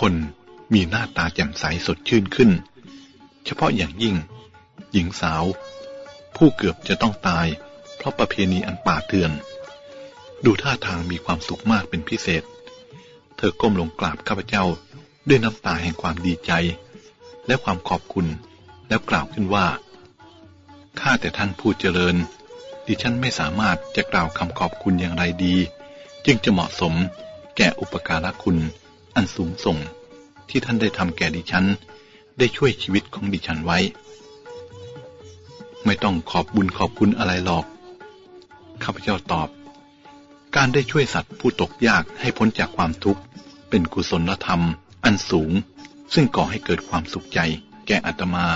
คนมีหน้าตาแจ่มใสสดชื่นขึ้น เฉพาะอย่างยิ่ง หญิงสาว ผู้เกือบจะต้องตาย เพราะประเพณีอันป่าเถื่อน ดูท่าทางมีความสุขมากเป็นพิเศษ เธอก้มลงกราบข้าพเจ้าด้วยน้ำตาแห่งความดีใจ และความขอบคุณ แล้วกล่าวขึ้นว่า ข้าแต่ท่านผู้เจริญ ดิฉันไม่สามารถจะกล่าวคำขอบคุณอย่างไรดี จึงจะเหมาะสมแก่อุปการะคุณ อันสูงส่ง ที่ท่านได้ทำแก่ดิฉัน ได้ช่วยชีวิตของดิฉันไว้ ไม่ต้องขอบบุญขอบคุณอะไรหรอก ข้าพเจ้าตอบ การได้ช่วยสัตว์ผู้ตกยากให้พ้นจากความทุกข์ เป็นกุศลธรรมอันสูง ซึ่งก่อให้เกิดความสุขใจ แก่อาตมา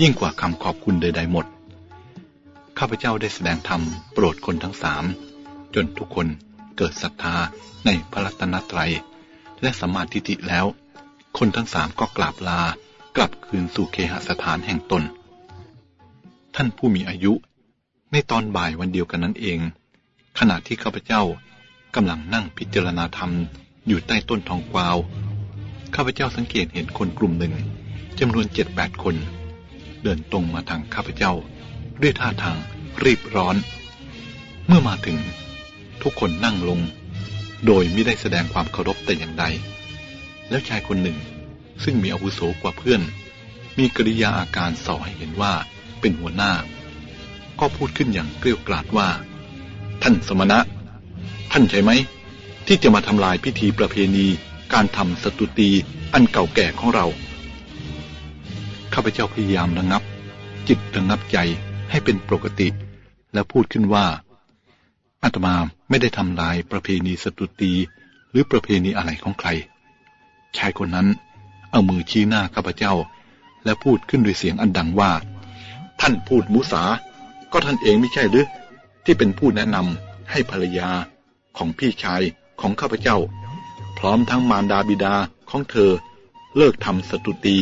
ยิ่งกว่าคำขอบคุณใดๆหมด ข้าพเจ้าได้แสดงธรรมโปรดคนทั้งสาม จนทุกคนเกิดศรัทธาในพระรัตนตรัย และสมาธิิแล้ว คนทั้งสามก็กราบลากลับคืนสู่เคหสถานแห่งตน ท่านผู้มีอายุ ในตอนบ่ายวันเดียวกันนั้นเอง ขณะที่ข้าพเจ้ากำลังนั่งพิจารณาธรรมอยู่ใต้ต้นทองกวาว ข้าพเจ้าสังเกตเห็นคนกลุ่มหนึ่งจำนวนเจ็ดแปดคน เดินตรงมาทางข้าพเจ้า ด้วยท่าทางรีบร้อน เมื่อมาถึง ทุกคนนั่งลง โดยไม่ได้แสดงความเคารพแต่อย่างใด แล้วชายคนหนึ่ง ซึ่งมีอาวุโสกว่าเพื่อน มีกริยาอาการส่อให้เห็นว่าเป็นหัวหน้า ก็พูดขึ้นอย่างเกลียวกราดว่า ท่านสมณะ ท่านใช่ไหม ที่จะมาทำลายพิธีประเพณี การทำสตุตีอันเก่าแก่ของเรา ข้าพเจ้าพยายามระงับ จิตระงับใจให้เป็นปกติ แล้วพูดขึ้นว่าอาตมาไม่ได้ทำลายประเพณีสตุตีหรือประเพณีอะไรของใคร ชายคนนั้นเอามือชี้หน้าข้าพเจ้า และพูดขึ้นด้วยเสียงอันดังว่า ท่านพูดมุสา ก็ท่านเองไม่ใช่หรือที่เป็นผู้แนะนำให้ภรรยาของพี่ชายของข้าพเจ้า พร้อมทั้งมารดาบิดาของเธอเลิกทำสตุตี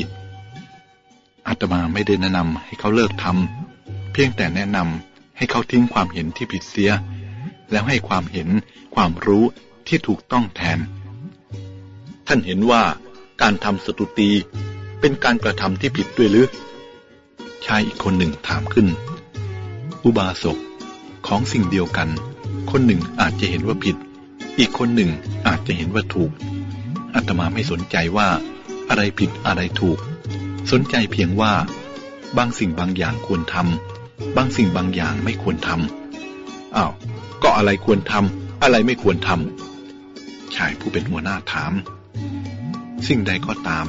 อาตมาไม่ได้แนะนำให้เขาเลิกทำเพียงแต่แนะนำให้เขาทิ้งความเห็นที่ผิดเสีย แล้วให้ความเห็นความรู้ที่ถูกต้องแทน ท่านเห็นว่าการทำสตุตีเป็นการกระทำที่ผิดด้วยหรือชายอีกคนหนึ่งถามขึ้น อุบาสกของสิ่งเดียวกัน คนหนึ่งอาจจะเห็นว่าผิด อีกคนหนึ่งอาจจะเห็นว่าถูกอาตมาไม่สนใจว่าอะไรผิดอะไรถูก สนใจเพียงว่า บางสิ่งบางอย่างควรทำบางสิ่งบางอย่างไม่ควรทำอ้าวก็อะไรควรทำอะไรไม่ควรทำชายผู้เป็นหัวหน้าถาม สิ่งใดก็ตาม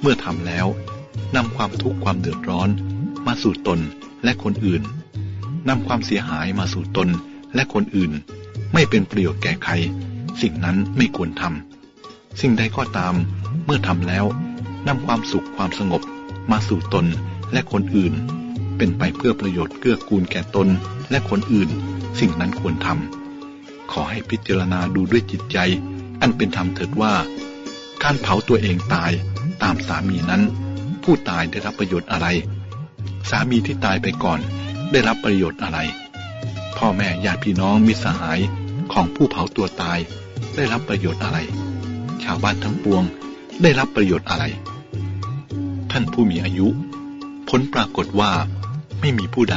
เมื่อทำแล้วนำความทุกข์ความเดือดร้อน มาสู่ตนและคนอื่นนำความเสียหายมาสู่ตนและคนอื่น ไม่เป็นประโยชน์แก่ใคร สิ่งนั้นไม่ควรทำสิ่งใดก็ตาม เมื่อทำแล้วนำความสุขความสงบ มาสู่ตนและคนอื่น เป็นไปเพื่อประโยชน์เกื้อกูลแก่ตนและคนอื่น สิ่งนั้นควรทำขอให้พิจารณาดูด้วยจิตใจ อันเป็นธรรมเถิดว่า การเผาตัวเองตายตามสามีนั้น ผู้ตายได้รับประโยชน์อะไร สามีที่ตายไปก่อนได้รับประโยชน์อะไร พ่อแม่ญาติพี่น้องมิตรสหายของผู้เผาตัวตาย ได้รับประโยชน์อะไร ชาวบ้านทั้งปวงได้รับประโยชน์อะไร ท่านผู้มีอายุ ผลปรากฏว่าไม่มีผู้ใด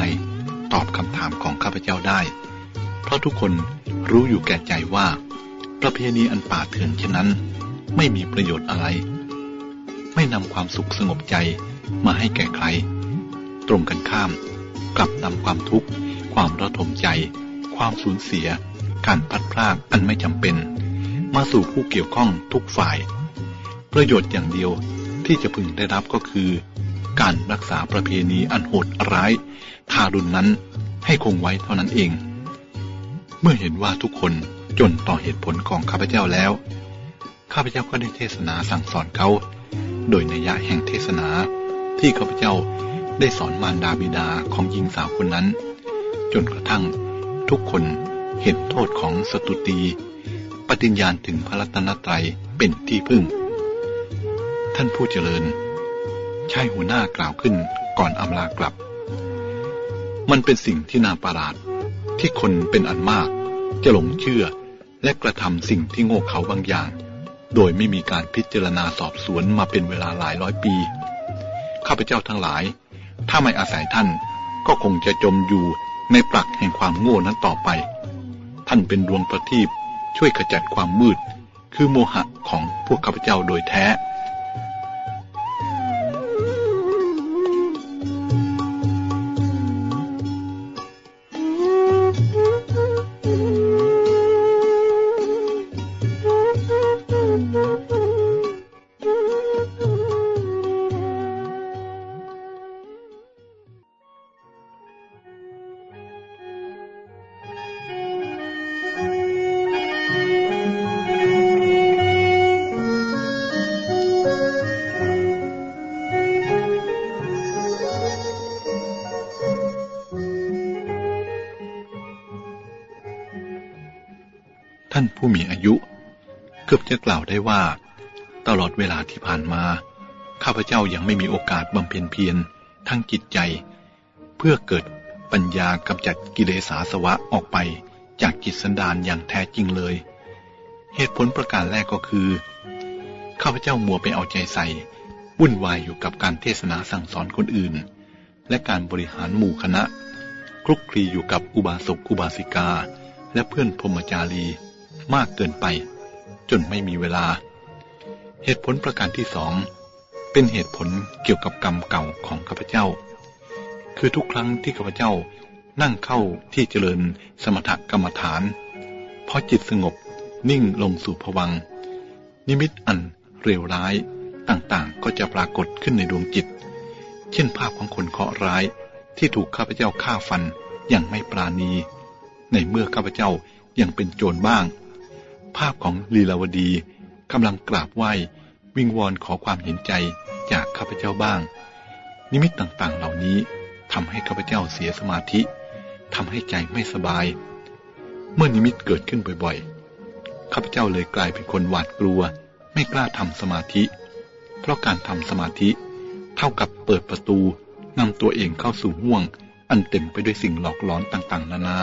ตอบคำถามของข้าพเจ้าได้ เพราะทุกคนรู้อยู่แก่ใจว่า ประเพณีอันป่าเถื่อนเช่นนั้น ไม่มีประโยชน์อะไร ไม่นำความสุขสงบใจมาให้แก่ใคร ตรงกันข้ามกลับนำความทุกข์ ความระทมใจ ความสูญเสีย การพัดพลากอันไม่จำเป็น มาสู่ผู้เกี่ยวข้องทุกฝ่าย ประโยชน์อย่างเดียวที่จะพึงได้รับก็คือ การรักษาประเพณีอันโหดร้ายทารุณนั้นให้คงไว้เท่านั้นเอง เมื่อเห็นว่าทุกคนจนต่อเหตุผลของข้าพเจ้าแล้ว ข้าพเจ้าก็ได้เทศนาสั่งสอนเขา โดยนัยยะแห่งเทศนาที่ข้าพเจ้าได้สอนมารดาบิดาของหญิงสาวคนนั้น จนกระทั่ง ทุกคนเห็นโทษของสตุตี ปฏิญญาณถึงพระรัตนตรัยเป็นที่พึ่ง ท่านผู้เจริญชายหัวหน้ากล่าวขึ้นก่อนอำลากลับ มันเป็นสิ่งที่น่าประหลาดที่คนเป็นอันมาก จะหลงเชื่อและกระทำสิ่งที่โง่เขลาบางอย่าง โดยไม่มีการพิจารณาสอบสวนมาเป็นเวลาหลายร้อยปี ข้าพเจ้าทั้งหลาย ถ้าไม่อาศัยท่านก็คงจะจมอยู่ ในปลักแห่งความโง่นั้นต่อไป ท่านเป็นดวงประทีปช่วยขจัดความมืด คือโมหะของพวกข้าพเจ้าโดยแท้ ได้ว่า ตลอดเวลาที่ผ่านมา ข้าพเจ้ายังไม่มีโอกาสบำเพ็ญเพียรทั้งจิตใจ เพื่อเกิดปัญญากำจัดกิเลสาสวะออกไปจากจิตสันดานอย่างแท้จริงเลย เหตุผลประการแรกก็คือ ข้าพเจ้ามัวไปเอาใจใส่ วุ่นวายอยู่กับการเทศนาสั่งสอนคนอื่น และการบริหารหมู่คณะ คลุกคลีอยู่กับอุบาสกอุบาสิกา และเพื่อนพรมจารีมากเกินไป จนไม่มีเวลา เหตุผลประการที่สองเป็นเหตุผลเกี่ยวกับกรรมเก่าของข้าพเจ้า คือทุกครั้งที่ข้าพเจ้านั่งเข้าที่เจริญสมถกรรมฐานพอจิตสงบนิ่งลงสู่ผวัง นิมิตอันเร็วร้ายต่างๆ ก็จะปรากฏขึ้นในดวงจิต เช่นภาพของคนเคราะห์ร้ายที่ถูกข้าพเจ้าฆ่าฟันอย่างไม่ปรานี ในเมื่อข้าพเจ้ายังเป็นโจรบ้าง ภาพของลีลาวดีกำลังกราบไหว้วิงวอนขอความเห็นใจจากข้าพเจ้าบ้าง นิมิตต่างๆ เหล่านี้ทำให้ข้าพเจ้าเสียสมาธิทำให้ใจไม่สบาย เมื่อนิมิตเกิดขึ้นบ่อยๆข้าพเจ้าเลยกลายเป็นคนหวาดกลัว ไม่กล้าทำสมาธิ เพราะการทำสมาธิ เท่ากับเปิดประตูนำตัวเองเข้าสู่ห่วง อันเต็มไปด้วยสิ่งหลอกหลอนต่างๆ นานา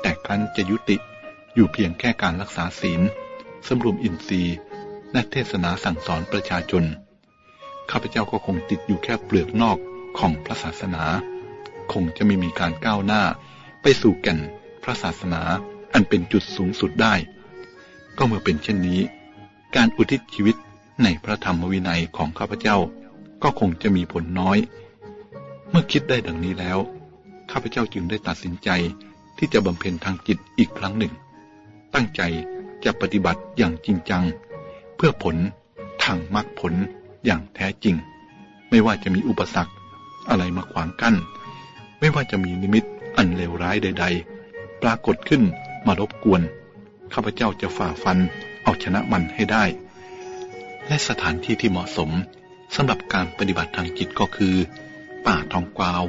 แต่ครั้นจะยุติ อยู่เพียงแค่การรักษาศีลสำรวมอินทรีย์และเทศนาสั่งสอนประชาชน ข้าพเจ้าก็คงติดอยู่แค่เปลือกนอกของพระศาสนา คงจะไม่มีการก้าวหน้า ไปสู่แก่นพระศาสนาอันเป็นจุดสูงสุดได้ ก็เมื่อเป็นเช่นนี้ การอุทิศชีวิตในพระธรรมวินัยของข้าพเจ้า ก็คงจะมีผลน้อย เมื่อคิดได้ดังนี้แล้ว ข้าพเจ้าจึงได้ตัดสินใจที่จะบำเพ็ญทางจิตอีกครั้งหนึ่ง ตั้งใจจะปฏิบัติอย่างจริงจัง เพื่อผลทางมรรคผลอย่างแท้จริง ไม่ว่าจะมีอุปสรรคอะไรมาขวางกั้น ไม่ว่าจะมีนิมิตอันเลวร้ายใด ๆ ปรากฏขึ้นมารบกวน ข้าพเจ้าจะฝ่าฟันเอาชนะมันให้ได้ และสถานที่ที่เหมาะสมสำหรับการปฏิบัติทางจิตก็คือ ป่าทองกวาว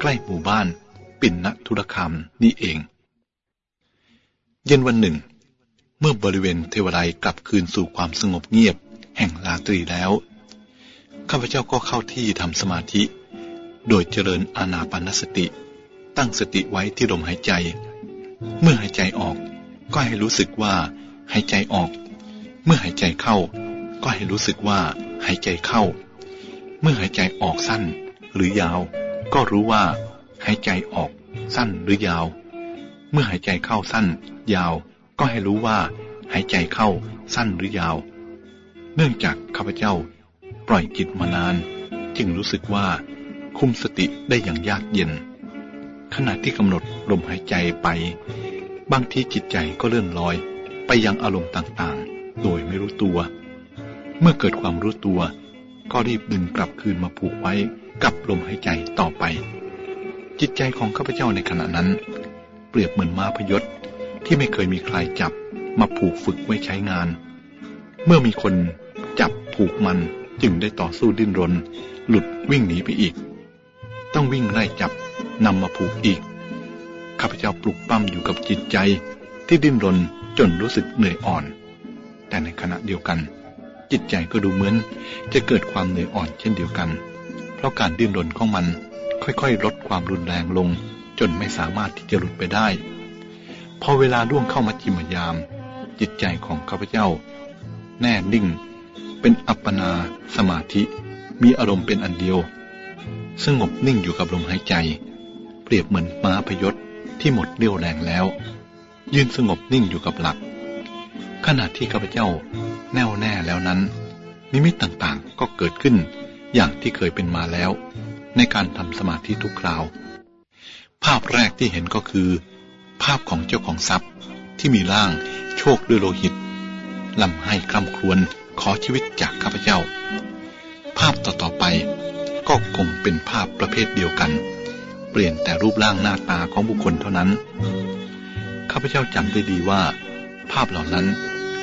ใกล้หมู่บ้าน ปิ่นณธุรคามนี่เอง เย็นวันหนึ่ง เมื่อบริเวณเทวไลกลับคืนสู่ความสงบเงียบ แห่งลาตรีแล้ว ข้าพเจ้าก็เข้าที่ทำสมาธิ โดยเจริญอานาปานสติ ตั้งสติไว้ที่ลมหายใจ เมื่อหายใจออก ก็ให้รู้สึกว่าหายใจออก เมื่อหายใจเข้า ก็ให้รู้สึกว่าหายใจเข้า เมื่อหายใจออกสั้นหรือยาว ก็รู้ว่าหายใจออกสั้นหรือยาว เมื่อหายใจเข้าสั้น ยาว ก็ให้รู้ว่า หายใจเข้าสั้นหรือยาว เนื่องจากข้าพเจ้า ปล่อยจิตมานาน จึงรู้สึกว่า คุมสติได้อย่างยากเย็น ขณะที่กำหนดลมหายใจไป บางทีจิตใจก็เลื่อนลอย ไปยังอารมณ์ต่างๆ โดยไม่รู้ตัว เมื่อเกิดความรู้ตัว ก็รีบดึงกลับคืนมาผูกไว้กับลมหายใจต่อไป จิตใจของข้าพเจ้าในขณะนั้น เปรียบเหมือนม้าพยศที่ไม่เคยมีใครจับมาผูกฝึกไว้ใช้งาน เมื่อมีคนจับผูกมันจึงได้ต่อสู้ดิ้นรน หลุดวิ่งหนีไปอีก ต้องวิ่งไล่จับนำมาผูกอีก ข้าพเจ้าปลุกปั้มอยู่กับจิตใจที่ดิ้นรนจนรู้สึกเหนื่อยอ่อน แต่ในขณะเดียวกัน จิตใจก็ดูเหมือนจะเกิดความเหนื่อยอ่อนเช่นเดียวกัน เพราะการดิ้นรนของมันค่อยๆ ลดความรุนแรงลง จนไม่สามารถที่จะหลุดไปได้ พอเวลาล่วงเข้ามาจิมยาม จิตใจของข้าพเจ้า แน่นิ่ง เป็นอัปปนา สมาธิ มีอารมณ์เป็นอันเดียว สงบนิ่งอยู่กับลมหายใจ เปรียบเหมือนม้าพยศที่หมดเรี่ยวแรงแล้ว ยืนสงบนิ่งอยู่กับหลัก ขณะที่ข้าพเจ้าแน่วแน่แล้วนั้น นิมิตต่างๆก็เกิดขึ้นอย่างที่เคยเป็นมาแล้ว ในการทำสมาธิทุกคราว ภาพแรกที่เห็นก็คือ ภาพของเจ้าของทรัพย์ที่มีร่างโชคด้วยโลหิตลำให้คำครวญขอชีวิตจากข้าพเจ้า ภาพต่อๆไปก็คงเป็นภาพประเภทเดียวกัน เปลี่ยนแต่รูปร่างหน้าตาของบุคคลเท่านั้น ข้าพเจ้าจำได้ดีว่า ภาพเหล่านั้น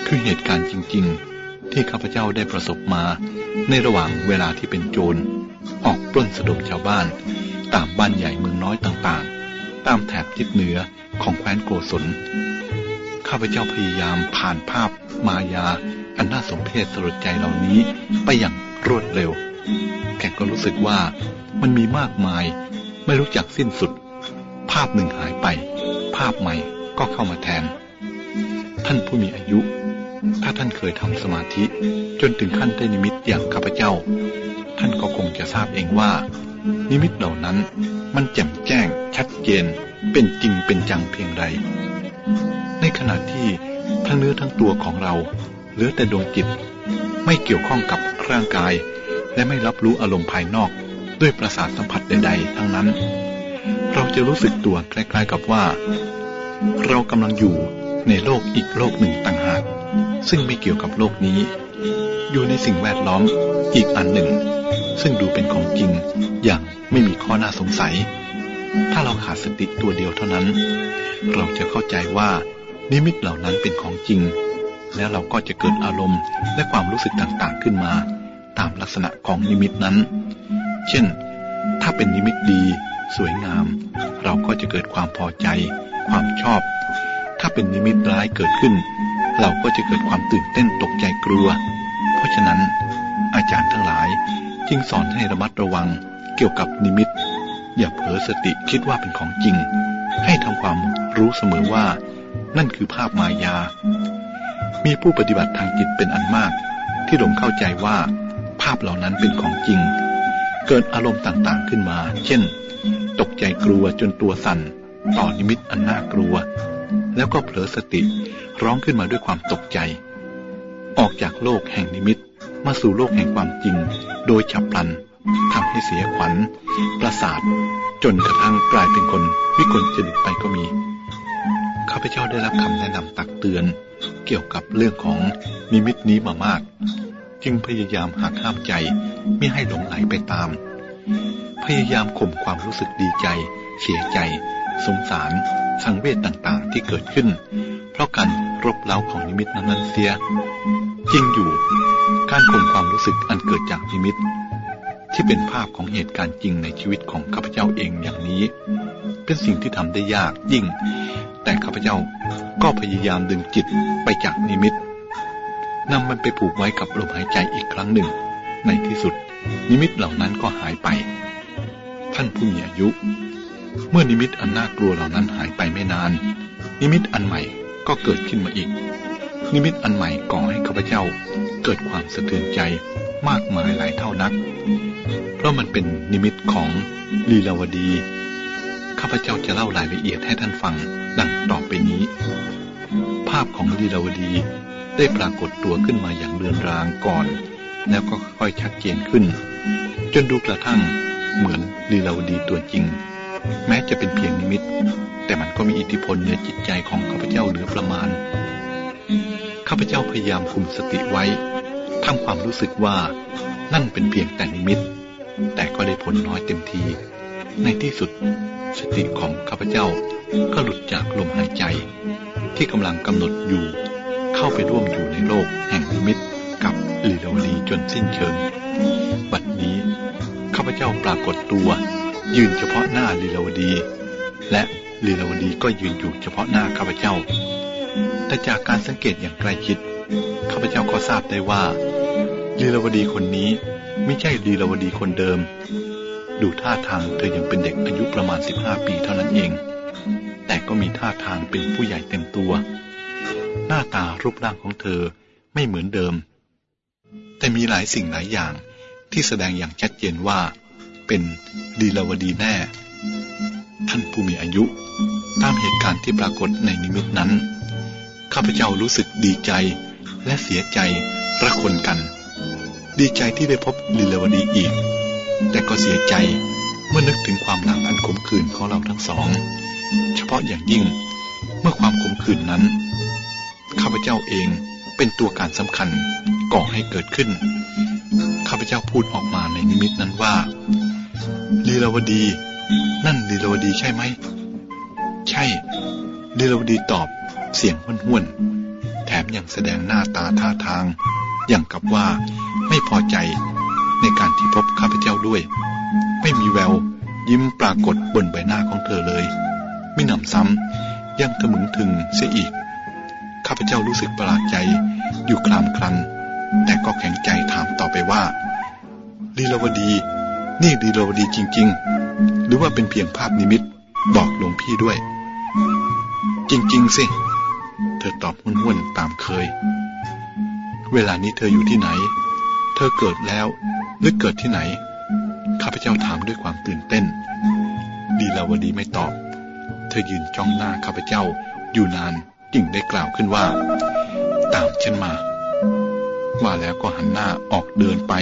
คือเหตุการณ์จริง ๆ ที่ข้าพเจ้าได้ประสบมาในระหว่างเวลาที่เป็นโจรออกปล้นสะดมชาวบ้าน ตามบ้านใหญ่เมืองน้อยต่างๆ ตามแถบทิศเหนือของแคว้นโกศล ข้าพเจ้าพยายามผ่านภาพมายา อันน่าสมเพชสลดใจเหล่านี้ไปอย่างรวดเร็วแกก็รู้สึกว่ามันมีมากมาย ไม่รู้จักสิ้นสุด ภาพหนึ่งหายไป ภาพใหม่ก็เข้ามาแทน ท่านผู้มีอายุ ถ้าท่านเคยทำสมาธิจนถึงขั้นได้นิมิตอย่างข้าพเจ้า ท่านก็คงจะทราบเองว่า นิมิตเหล่านั้นมันแจ่มแจ้ง ชัดเจน เป็นจริงเป็นจังเพียงใด ในขณะที่ทั้งเนื้อทั้งตัวของเรา เหลือแต่ดวงจิต ไม่เกี่ยวข้องกับร่างกาย และไม่รับรู้อารมณ์ภายนอก ด้วยประสาทสัมผัสใด ๆ ทั้งนั้น เราจะรู้สึกตัวคล้ายๆกับว่า เรากำลังอยู่ ในโลกอีกโลกหนึ่งต่างหาก ซึ่งไม่เกี่ยวกับโลกนี้ อยู่ในสิ่งแวดล้อมอีกอันหนึ่ง ซึ่งดูเป็นของจริงอย่างไม่มีข้อน่าสงสัย ถ้าเราขาดสติตัวเดียวเท่านั้น เราจะเข้าใจว่านิมิตเหล่านั้นเป็นของจริง แล้วเราก็จะเกิดอารมณ์และความรู้สึกต่างๆขึ้นมา ตามลักษณะของนิมิตนั้น เช่น ถ้าเป็นนิมิตดี สวยงาม เราก็จะเกิดความพอใจ ความชอบ ถ้าเป็นนิมิตร้ายเกิดขึ้น เราก็จะเกิดความตื่นเต้นตกใจกลัว เพราะฉะนั้น อาจารย์ทั้งหลายจึงสอนให้ระมัดระวังเกี่ยวกับนิมิต อย่าเผลอสติคิดว่าเป็นของจริง ให้ทำความรู้เสมอว่า นั่นคือภาพมายา มีผู้ปฏิบัติทางจิตเป็นอันมาก ที่หลงเข้าใจว่า ภาพเหล่านั้นเป็นของจริง เกิดอารมณ์ต่างๆขึ้นมา เช่น ตกใจกลัวจนตัวสั่นต่อนิมิตอันน่ากลัว แล้วก็เผลอสติร้องขึ้นมาด้วยความตกใจ ออกจากโลกแห่งนิมิตมาสู่โลกแห่งความจริง โดยฉับพลันทำให้เสียขวัญ ประสาท จนกระทั่งกลายเป็นคนวิกลจริตไปก็มีข้าพเจ้าได้รับคำแนะนำตักเตือน เกี่ยวกับเรื่องของนิมิตนี้มามาก จึงพยายามหักห้ามใจไม่ให้หลงไหลไปตาม พยายามข่มความรู้สึกดีใจ เสียใจ สงสาร สังเวชต่างๆที่เกิดขึ้น เพราะการรบเล้าของนิมิตนั้นๆเสีย จริงอยู่ การข่มความรู้สึกอันเกิดจากนิมิต ที่เป็นภาพของเหตุการณ์จริงในชีวิตของข้าพเจ้าเองอย่างนี้ เป็นสิ่งที่ทำได้ยากยิ่ง แต่ข้าพเจ้าก็พยายามดึงจิตไปจากนิมิตนำมันไปผูกไว้กับลมหายใจอีกครั้งหนึ่ง ในที่สุด นิมิตเหล่านั้นก็หายไป ท่านผู้มีอายุ เมื่อนิมิตอันน่ากลัวเหล่านั้นหายไปไม่นาน นิมิตอันใหม่ก็เกิดขึ้นมาอีก นิมิตอันใหม่ก่อให้ข้าพเจ้าเกิดความสะเทือนใจมากมายหลายเท่านัก เพราะมันเป็นนิมิตของลีลาวดี ข้าพเจ้าจะเล่ารายละเอียดให้ท่านฟังดังต่อไปนี้ ภาพของลีลาวดีได้ปรากฏตัวขึ้นมาอย่างเลือนรางก่อน แล้วก็ค่อยชัดเจนขึ้น จนดูกระทั่งเหมือนลีลาวดีตัวจริง แม้จะเป็นเพียงนิมิต แต่มันก็มีอิทธิพลเหนือจิตใจของข้าพเจ้าเหลือประมาณ ข้าพเจ้าพยายามคุมสติไว้ทำความรู้สึกว่านั่นเป็นเพียงแต่นิมิต แต่ก็ได้ผลน้อยเต็มที ในที่สุด สติของข้าพเจ้าก็หลุดจากลมหายใจ ที่กำลังกำหนดอยู่ เข้าไปร่วมอยู่ในโลกแห่งนิมิตกับลีลาวดีจนสิ้นเชิง บัดนี้ข้าพเจ้าปรากฏตัว ยืนเฉพาะหน้าลีลาวดี และลีลาวดีก็ยืนอยู่เฉพาะหน้าข้าพเจ้า แต่จากการสังเกตอย่างใกล้ชิดข้าพเจ้าก็ทราบได้ว่าลีลาวดีคนนี้ไม่ใช่ลีลาวดีคนเดิม ดูท่าทางเธอยังเป็นเด็กอายุประมาณ 15 ปีเท่านั้นเอง แต่ก็มีท่าทางเป็นผู้ใหญ่เต็มตัว หน้าตารูปร่างของเธอไม่เหมือนเดิม แต่มีหลายสิ่งหลายอย่างที่แสดงอย่างชัดเจนว่า เป็นลีลาวดีแน่ ท่านผู้มีอายุ ตามเหตุการณ์ที่ปรากฏในนิมิตนั้น ข้าพเจ้ารู้สึกดีใจและเสียใจระคนกัน ดีใจที่ได้พบลีลาวดีอีก แต่ก็เสียใจเมื่อนึกถึงความหลังอันขมขื่นของเราทั้งสอง เฉพาะอย่างยิ่งเมื่อความขมขื่นนั้น ข้าพเจ้าเองเป็นตัวการสำคัญก่อให้เกิดขึ้น ข้าพเจ้าพูดออกมาในนิมิตนั้นว่า ลีลาวดี นั่นลีลาวดีใช่ไหม ใช่ลีลาวดีตอบ เสียงห้วนๆ แถมยังแสดงหน้าตาท่าทาง อย่างกับว่าไม่พอใจในการที่พบข้าพเจ้าด้วย ไม่มีแวว ยิ้มปรากฏบนใบหน้าของเธอเลยมิหนำซ้ำยังถมึงทึงเสียอีก ข้าพเจ้ารู้สึกประหลาดใจอยู่คลามครัน แต่ก็แข็งใจถามต่อไปว่าลีลาวดี นี่ลีลาวดีจริง ๆ หรือว่าเป็นเพียงภาพนิมิต บอกหลวงพี่ด้วย จริง ๆ สิ เธอตอบห้วนๆตามเคย เวลานี้เธออยู่ที่ไหน เธอเกิดแล้วหรือเกิดที่ไหน ข้าพเจ้าถามด้วยความตื่นเต้นลีลาวดีไม่ตอบ เธอยืนจ้องหน้าข้าพเจ้าอยู่นานจึงได้กล่าวขึ้นว่า ตามฉันมา ว่าแล้วก็หันหน้าออกเดินไป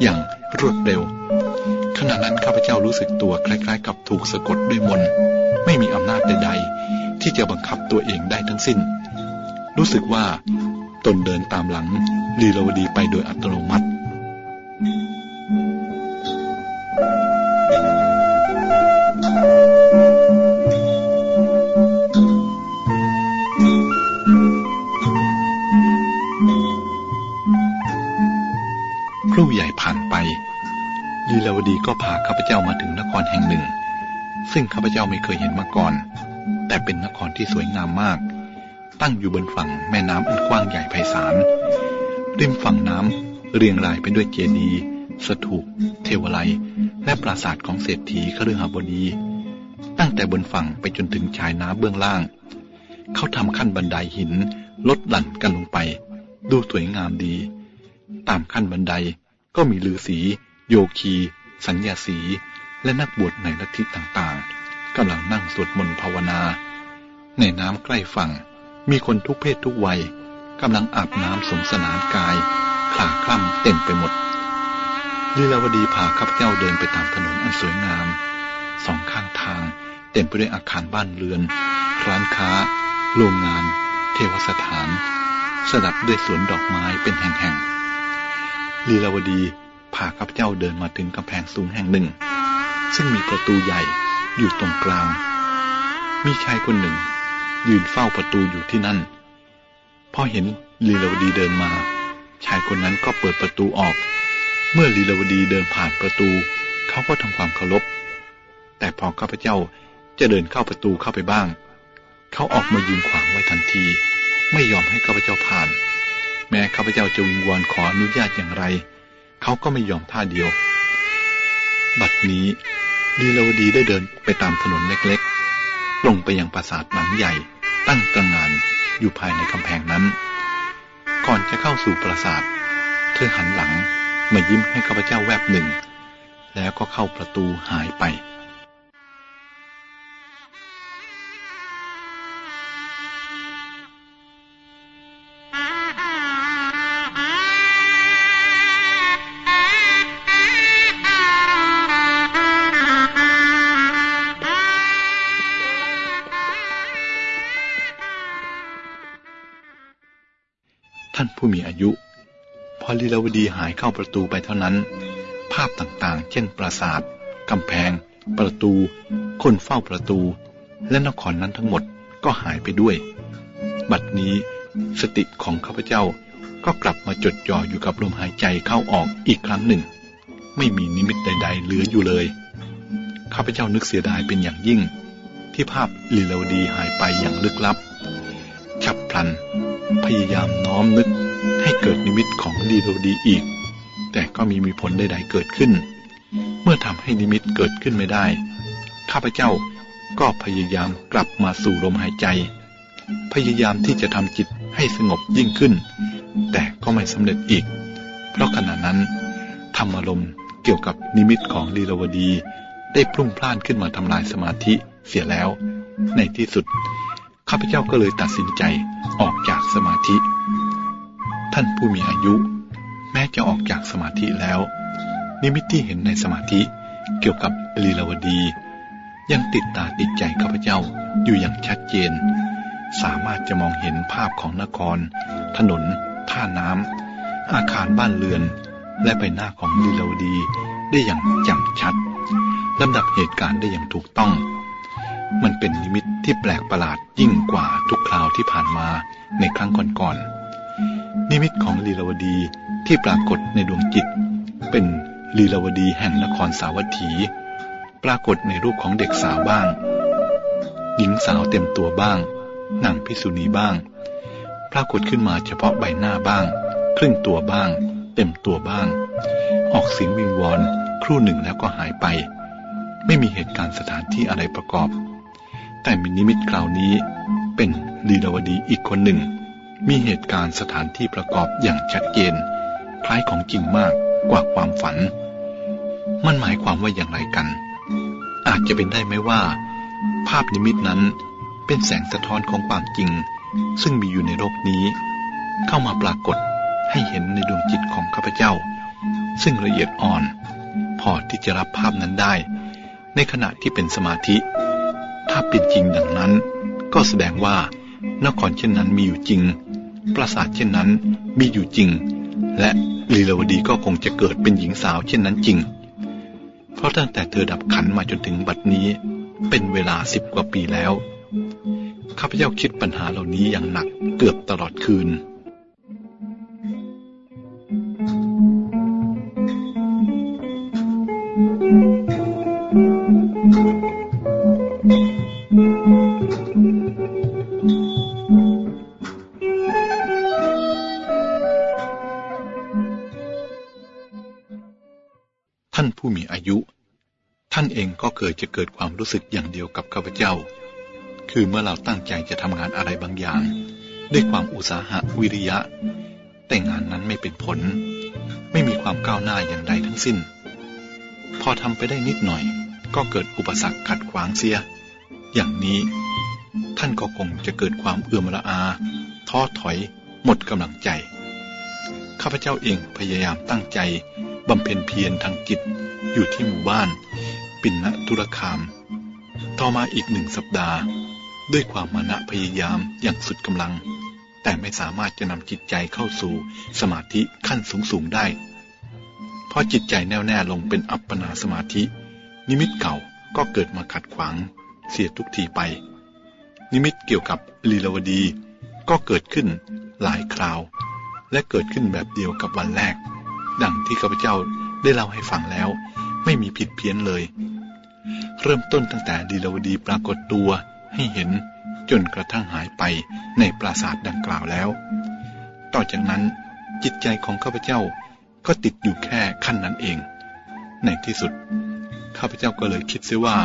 อย่างรวดเร็ว ขณะนั้นข้าพเจ้ารู้สึกตัวคล้ายๆ กับถูกสะกดด้วยมนไม่มีอำนาจใดๆ ที่จะบังคับตัวเองได้ทั้งสิ้น รู้สึกว่าตนเดินตามหลังลีลาวดีไปโดยอัตโนมัติ ก็พาข้าพเจ้ามาถึงนครแห่งหนึ่ง ซึ่งข้าพเจ้าไม่เคยเห็นมาก่อน แต่เป็นนครที่สวยงามมาก ตั้งอยู่บนฝั่งแม่น้ำอันกว้างใหญ่ไพศาล ริมฝั่งน้ำเรียงรายไปด้วยเจดีย์สถูปเทวไลและปราสาทของเศรษฐีคฤหบดี ตั้งแต่บนฝั่งไปจนถึงชายน้ำเบื้องล่าง เขาทำขั้นบันไดหินลดหลั่นกันลงไป ดูสวยงามดี ตามขั้นบันไดก็มีฤาษีโยคี สัญญาสี และนักบวชในลัทธิต่างๆกำลังนั่งสวดมนต์ภาวนา ในน้ำใกล้ฝั่ง มีคนทุกเพศทุกวัยกำลังอาบน้ำสงสนานกายคลาคล่ำเต็มไปหมดลีลาวดีพาข้าพเจ้าเดินไปตามถนนอันสวยงาม สองข้างทางเต็มไปด้วยอาคารบ้านเรือน ร้านค้า โรงงาน เทวสถานสลับด้วยสวนดอกไม้เป็นแห่งๆลีลาวดี พาข้าพเจ้าเดินมาถึงกำแพงสูงแห่งหนึ่ง ซึ่งมีประตูใหญ่อยู่ตรงกลาง มีชายคนหนึ่ง ยืนเฝ้าประตูอยู่ที่นั่น พอเห็นลีลาวดีเดินมา ชายคนนั้นก็เปิดประตูออก เมื่อลีลาวดีเดินผ่านประตู เขาก็ทำความเคารพ แต่พอข้าพเจ้าจะเดินเข้าประตูเข้าไปบ้าง เขาออกมายืนขวางไว้ทันที ไม่ยอมให้ข้าพเจ้าผ่าน แม้ข้าพเจ้าจะวิงวอนขออนุญาตอย่างไร เขาก็ไม่ยอมท่าเดียว บัดนี้ลีลาวดีได้เดินไปตามถนนเล็กๆลงไปยังปราสาทหลังใหญ่ ตั้งตระหงานอยู่ภายในกำแพงนั้น ก่อนจะเข้าสู่ปราสาท เธอหันหลังมายิ้มให้ข้าพเจ้าแวบหนึ่ง แล้วก็เข้าประตูหายไป ท่านผู้มีอายุ พอลีลาวดีหายเข้าประตูไปเท่านั้น ภาพต่างๆ เช่นปราสาทกำแพง ประตู คนเฝ้าประตู และนครนั้นทั้งหมดก็หายไปด้วย บัดนี้สติของข้าพเจ้าก็กลับมาจดจ่ออยู่กับลมหายใจเข้าออกอีกครั้งหนึ่ง ไม่มีนิมิตใด ๆ เหลืออยู่เลย ข้าพเจ้านึกเสียดายเป็นอย่างยิ่ง ที่ภาพลีลาวดีหายไปอย่างลึกลับ พยายามน้อมนึกให้เกิดนิมิตของลีลาวดีอีก แต่ก็มิมีผลใดๆเกิดขึ้น เมื่อทำให้นิมิตเกิดขึ้นไม่ได้ ข้าพเจ้าก็พยายามกลับมาสู่ลมหายใจ พยายามที่จะทำจิตให้สงบยิ่งขึ้น แต่ก็ไม่สำเร็จอีก เพราะขณะนั้น ธรรมารมณ์เกี่ยวกับนิมิตของลีลาวดี ได้พลุ่งพล่านขึ้นมาทำลายสมาธิเสียแล้ว ในที่สุด ข้าพเจ้าก็เลยตัดสินใจออกจากสมาธิ ท่านผู้มีอายุ แม้จะออกจากสมาธิแล้ว นิมิตที่เห็นในสมาธิเกี่ยวกับลีลาวดี ยังติดตาติดใจข้าพเจ้าอยู่อย่างชัดเจน สามารถจะมองเห็นภาพของนคร ถนน ท่าน้ำอาคารบ้านเรือน และใบหน้าของลีลาวดีได้อย่างแจ่มชัดลำดับเหตุการณ์ได้อย่างถูกต้อง มันเป็นนิมิต ที่แปลกประหลาดยิ่งกว่าทุกคราวที่ผ่านมาในครั้งก่อนๆนิมิตของลีลาวดีที่ปรากฏในดวงจิต เป็นลีลาวดีแห่งนครสาวัตถี ปรากฏในรูปของเด็กสาวบ้าง หญิงสาวเต็มตัวบ้างนางพิสุณีบ้าง ปรากฏขึ้นมาเฉพาะใบหน้าบ้าง ครึ่งตัวบ้าง เต็มตัวบ้าง ออกเสียงวิงวอนครู่หนึ่งแล้วก็หายไป ไม่มีเหตุการณ์สถานที่อะไรประกอบ แต่มีนิมิตคราวนี้ เป็นลีลาวดีอีกคนหนึ่ง มีเหตุการณ์สถานที่ประกอบอย่างชัดเจน คล้ายของจริงมากกว่าความฝัน มันหมายความว่าอย่างไรกัน อาจจะเป็นได้ไหมว่า ภาพนิมิตนั้นเป็นแสงสะท้อนของความจริง ซึ่งมีอยู่ในโลกนี้ เข้ามาปรากฏให้เห็นในดวงจิตของข้าพเจ้า ซึ่งละเอียดอ่อน พอที่จะรับภาพนั้นได้ ในขณะที่เป็นสมาธิ ถ้าเป็นจริงดังนั้น ก็แสดงว่านครเช่นนั้นมีอยู่จริง ปราสาทเช่นนั้นมีอยู่จริง และลีลาวดีก็คงจะเกิดเป็นหญิงสาวเช่นนั้นจริง เพราะตั้งแต่เธอดับขันมาจนถึงบัดนี้ เป็นเวลาสิบกว่าปีแล้ว ข้าพเจ้าคิดปัญหาเหล่านี้อย่างหนักเกือบตลอดคืนานเองก็เคยจะเกิดความรู้สึกอย่างเดียวกับข้าพเจ้า คือเมื่อเราตั้งใจจะทำงานอะไรบางอย่าง ด้วยความอุตสาหะวิริยะ แต่งานนั้นไม่เป็นผล ไม่มีความก้าวหน้าอย่างใดทั้งสิ้น พอทำไปได้นิดหน่อย ก็เกิดอุปสรรคขัดขวางเสีย อย่างนี้ ท่านก็คงจะเกิดความเอื่อมละอา ท้อถอย หมดกำลังใจ ข้าพเจ้าเองพยายามตั้งใจบำเพ็ญเพียรทางจิตอยู่ที่หมู่บ้าน ปินนะทุรคาม ต่อมาอีกหนึ่งสัปดาห์ ด้วยความมานะพยายามอย่างสุดกำลัง แต่ไม่สามารถจะนำจิตใจเข้าสู่สมาธิขั้นสูงสูงได้ เพอจิตใจแน่วแน่ลงเป็นอัปปนาสมาธิ นิมิตเก่าก็เกิดมาขัดขวาง เสียทุกทีไป นิมิตเกี่ยวกับลีลาวดีก็เกิดขึ้นหลายคราว และเกิดขึ้นแบบเดียวกับวันแรก ดังที่ข้าพเจ้าได้เล่าให้ฟังแล้ว ไม่มีผิดเพี้ยนเลย เริ่มต้นตั้งแต่ลีลวดีปรากฏตัวให้เห็นจนกระทั่งหายไปในปราสาทดังกล่าวแล้ว ต่อจากนั้นจิตใจของข้าพเจ้าก็ติดอยู่แค่ขั้นนั้นเอง ในที่สุด ข้าพเจ้าก็เลยคิดเสียว่า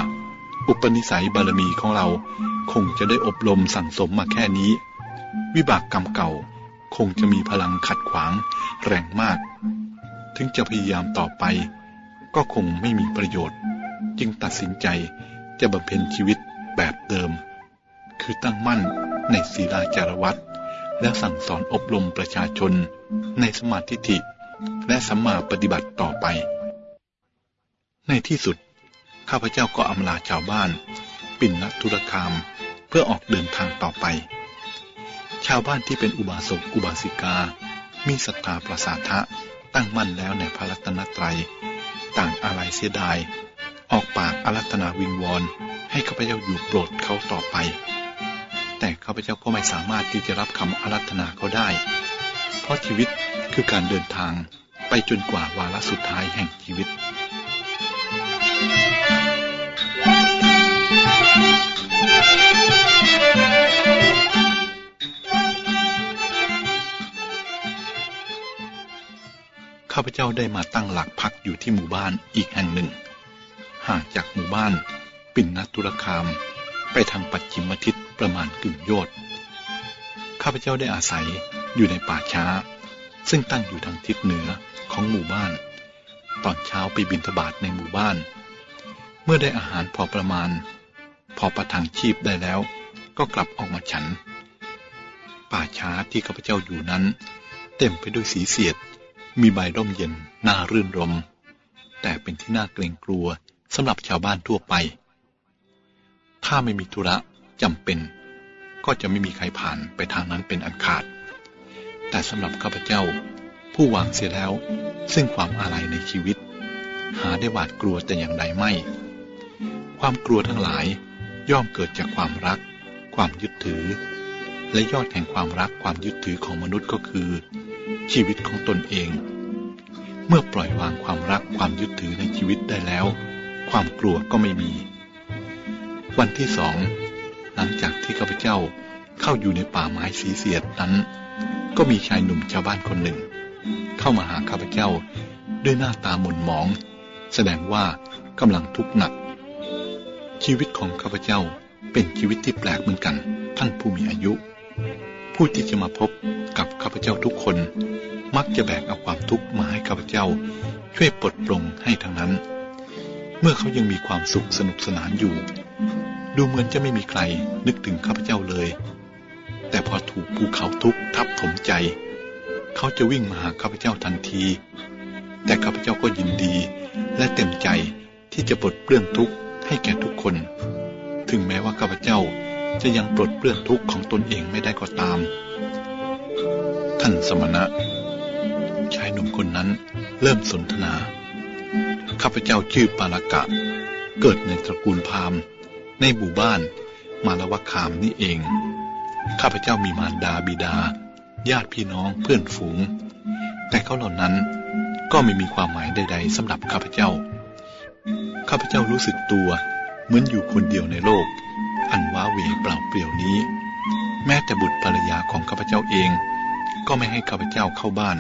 อุปนิสัยบารมีของเราคงจะได้อบรมสั่งสมมาแค่นี้ วิบากกรรมเก่าคงจะมีพลังขัดขวางแรงมาก ถึงจะพยายามต่อไป ก็คงไม่มีประโยชน์ จึงตัดสินใจจะบำเพ็ญชีวิตแบบเดิม คือตั้งมั่นในศีลาจารวัตและสั่งสอนอบรมประชาชนในสมาธิิและสัมมาปฏิบัติต่อไป ในที่สุด ข้าพเจ้าก็อำลาชาวบ้าน ปิ่นนทุรคามเพื่อออกเดินทางต่อไป ชาวบ้านที่เป็นอุบาสกอุบาสิกา มีศรัทธาประสาทะตั้งมั่นแล้วในพระรัตนตรัย ต่างอะไรเสียดาย ออกปากอารัตนาวิงวอนให้ข้าพเจ้าอยู่โปรดเขาต่อไป แต่ข้าพเจ้าก็ไม่สามารถที่จะรับคำอารัตนาเขาได้ เพราะชีวิตคือการเดินทางไปจนกว่าวาระสุดท้ายแห่งชีวิต ข้าพเจ้าได้มาตั้งหลักพักอยู่ที่หมู่บ้านอีกแห่งหนึ่ง ห่างจากหมู่บ้านปิ่นนัตุรคาม ไปทางปัจฉิมทิศประมาณกึ่งโยชน์ข้าพเจ้าได้อาศัยอยู่ในป่าช้า ซึ่งตั้งอยู่ทางทิศเหนือของหมู่บ้าน ตอนเช้าไปบินทบาทในหมู่บ้าน เมื่อได้อาหารพอประมาณ พอประทังชีพได้แล้ว ก็กลับออกมาฉัน ป่าช้าที่ข้าพเจ้าอยู่นั้น เต็มไปด้วยสีเสียด มีใบร่มเย็นน่ารื่นรม แต่เป็นที่น่าเกรงกลัวสำหรับชาวบ้านทั่วไป ถ้าไม่มีธุระจำเป็น ก็จะไม่มีใครผ่านไปทางนั้นเป็นอันขาด แต่สำหรับข้าพเจ้า ผู้วางเสียแล้ว ซึ่งความอาลัยในชีวิต หาได้หวาดกลัวแต่อย่างใดไม่ ความกลัวทั้งหลายย่อมเกิดจากความรัก ความยึดถือ และยอดแห่งความรักความยึดถือของมนุษย์ก็คือ ชีวิตของตนเอง เมื่อปล่อยวางความรักความยึดถือในชีวิตได้แล้ว ความกลัวก็ไม่มี วันที่สองหลังจากที่ข้าพเจ้าเข้าอยู่ในป่าไม้สีเสียดนั้น ก็มีชายหนุ่มชาวบ้านคนหนึ่ง เข้ามาหาข้าพเจ้าด้วยหน้าตาหม่นหมอง แสดงว่ากำลังทุกข์หนัก ชีวิตของข้าพเจ้าเป็นชีวิตที่แปลกเหมือนกัน ท่านผู้มีอายุ ผู้ที่จะมาพบกับข้าพเจ้าทุกคน มักจะแบกเอาความทุกข์มาให้ข้าพเจ้า ช่วยปลดปลงให้ทั้งนั้น เมื่อเขายังมีความสุขสนุกสนานอยู่ ดูเหมือนจะไม่มีใครนึกถึงข้าพเจ้าเลย แต่พอถูกภูเขาทุกข์ทับถมใจ เขาจะวิ่งมาหาข้าพเจ้าทันที แต่ข้าพเจ้าก็ยินดีและเต็มใจที่จะปลดเปลื้องทุกข์ให้แก่ทุกคน ถึงแม้ว่าข้าพเจ้าจะยังปลดเปลื้องทุกข์ของตนเองไม่ได้ก็ตาม ท่านสมณะ ชายหนุ่มคนนั้นเริ่มสนทนา ข้าพเจ้าชื่อปาลกะ เกิดในตระกูลพามในหมู่บ้านมาลวคามนี่เอง ข้าพเจ้ามีมารดาบิดา ญาติพี่น้องเพื่อนฝูง แต่เขาเหล่านั้นก็ไม่มีความหมายใด ๆสำหรับข้าพเจ้า ข้าพเจ้ารู้สึกตัวเหมือนอยู่คนเดียวในโลก อันว้าเหวเปล่าเปลี่ยวนี้ แม้แต่บุตรภรรยาของข้าพเจ้าเอง ก็ไม่ให้ข้าพเจ้าเข้าบ้าน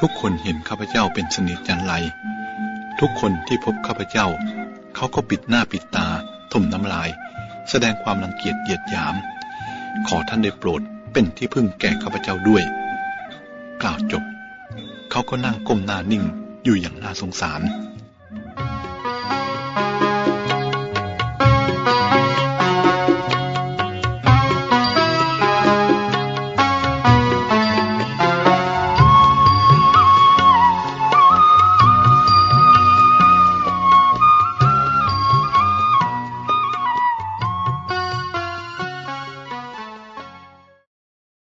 ทุกคนเห็นข้าพเจ้าเป็นสนิทจันไร ทุกคนที่พบข้าพเจ้า เขาก็ปิดหน้าปิดตาถมน้ำลาย แสดงความรังเกียจเยียดหยาม ขอท่านได้โปรดเป็นที่พึ่งแก่ข้าพเจ้าด้วย กล่าวจบ เขาก็นั่งก้มหน้านิ่งอยู่อย่างน่าสงสาร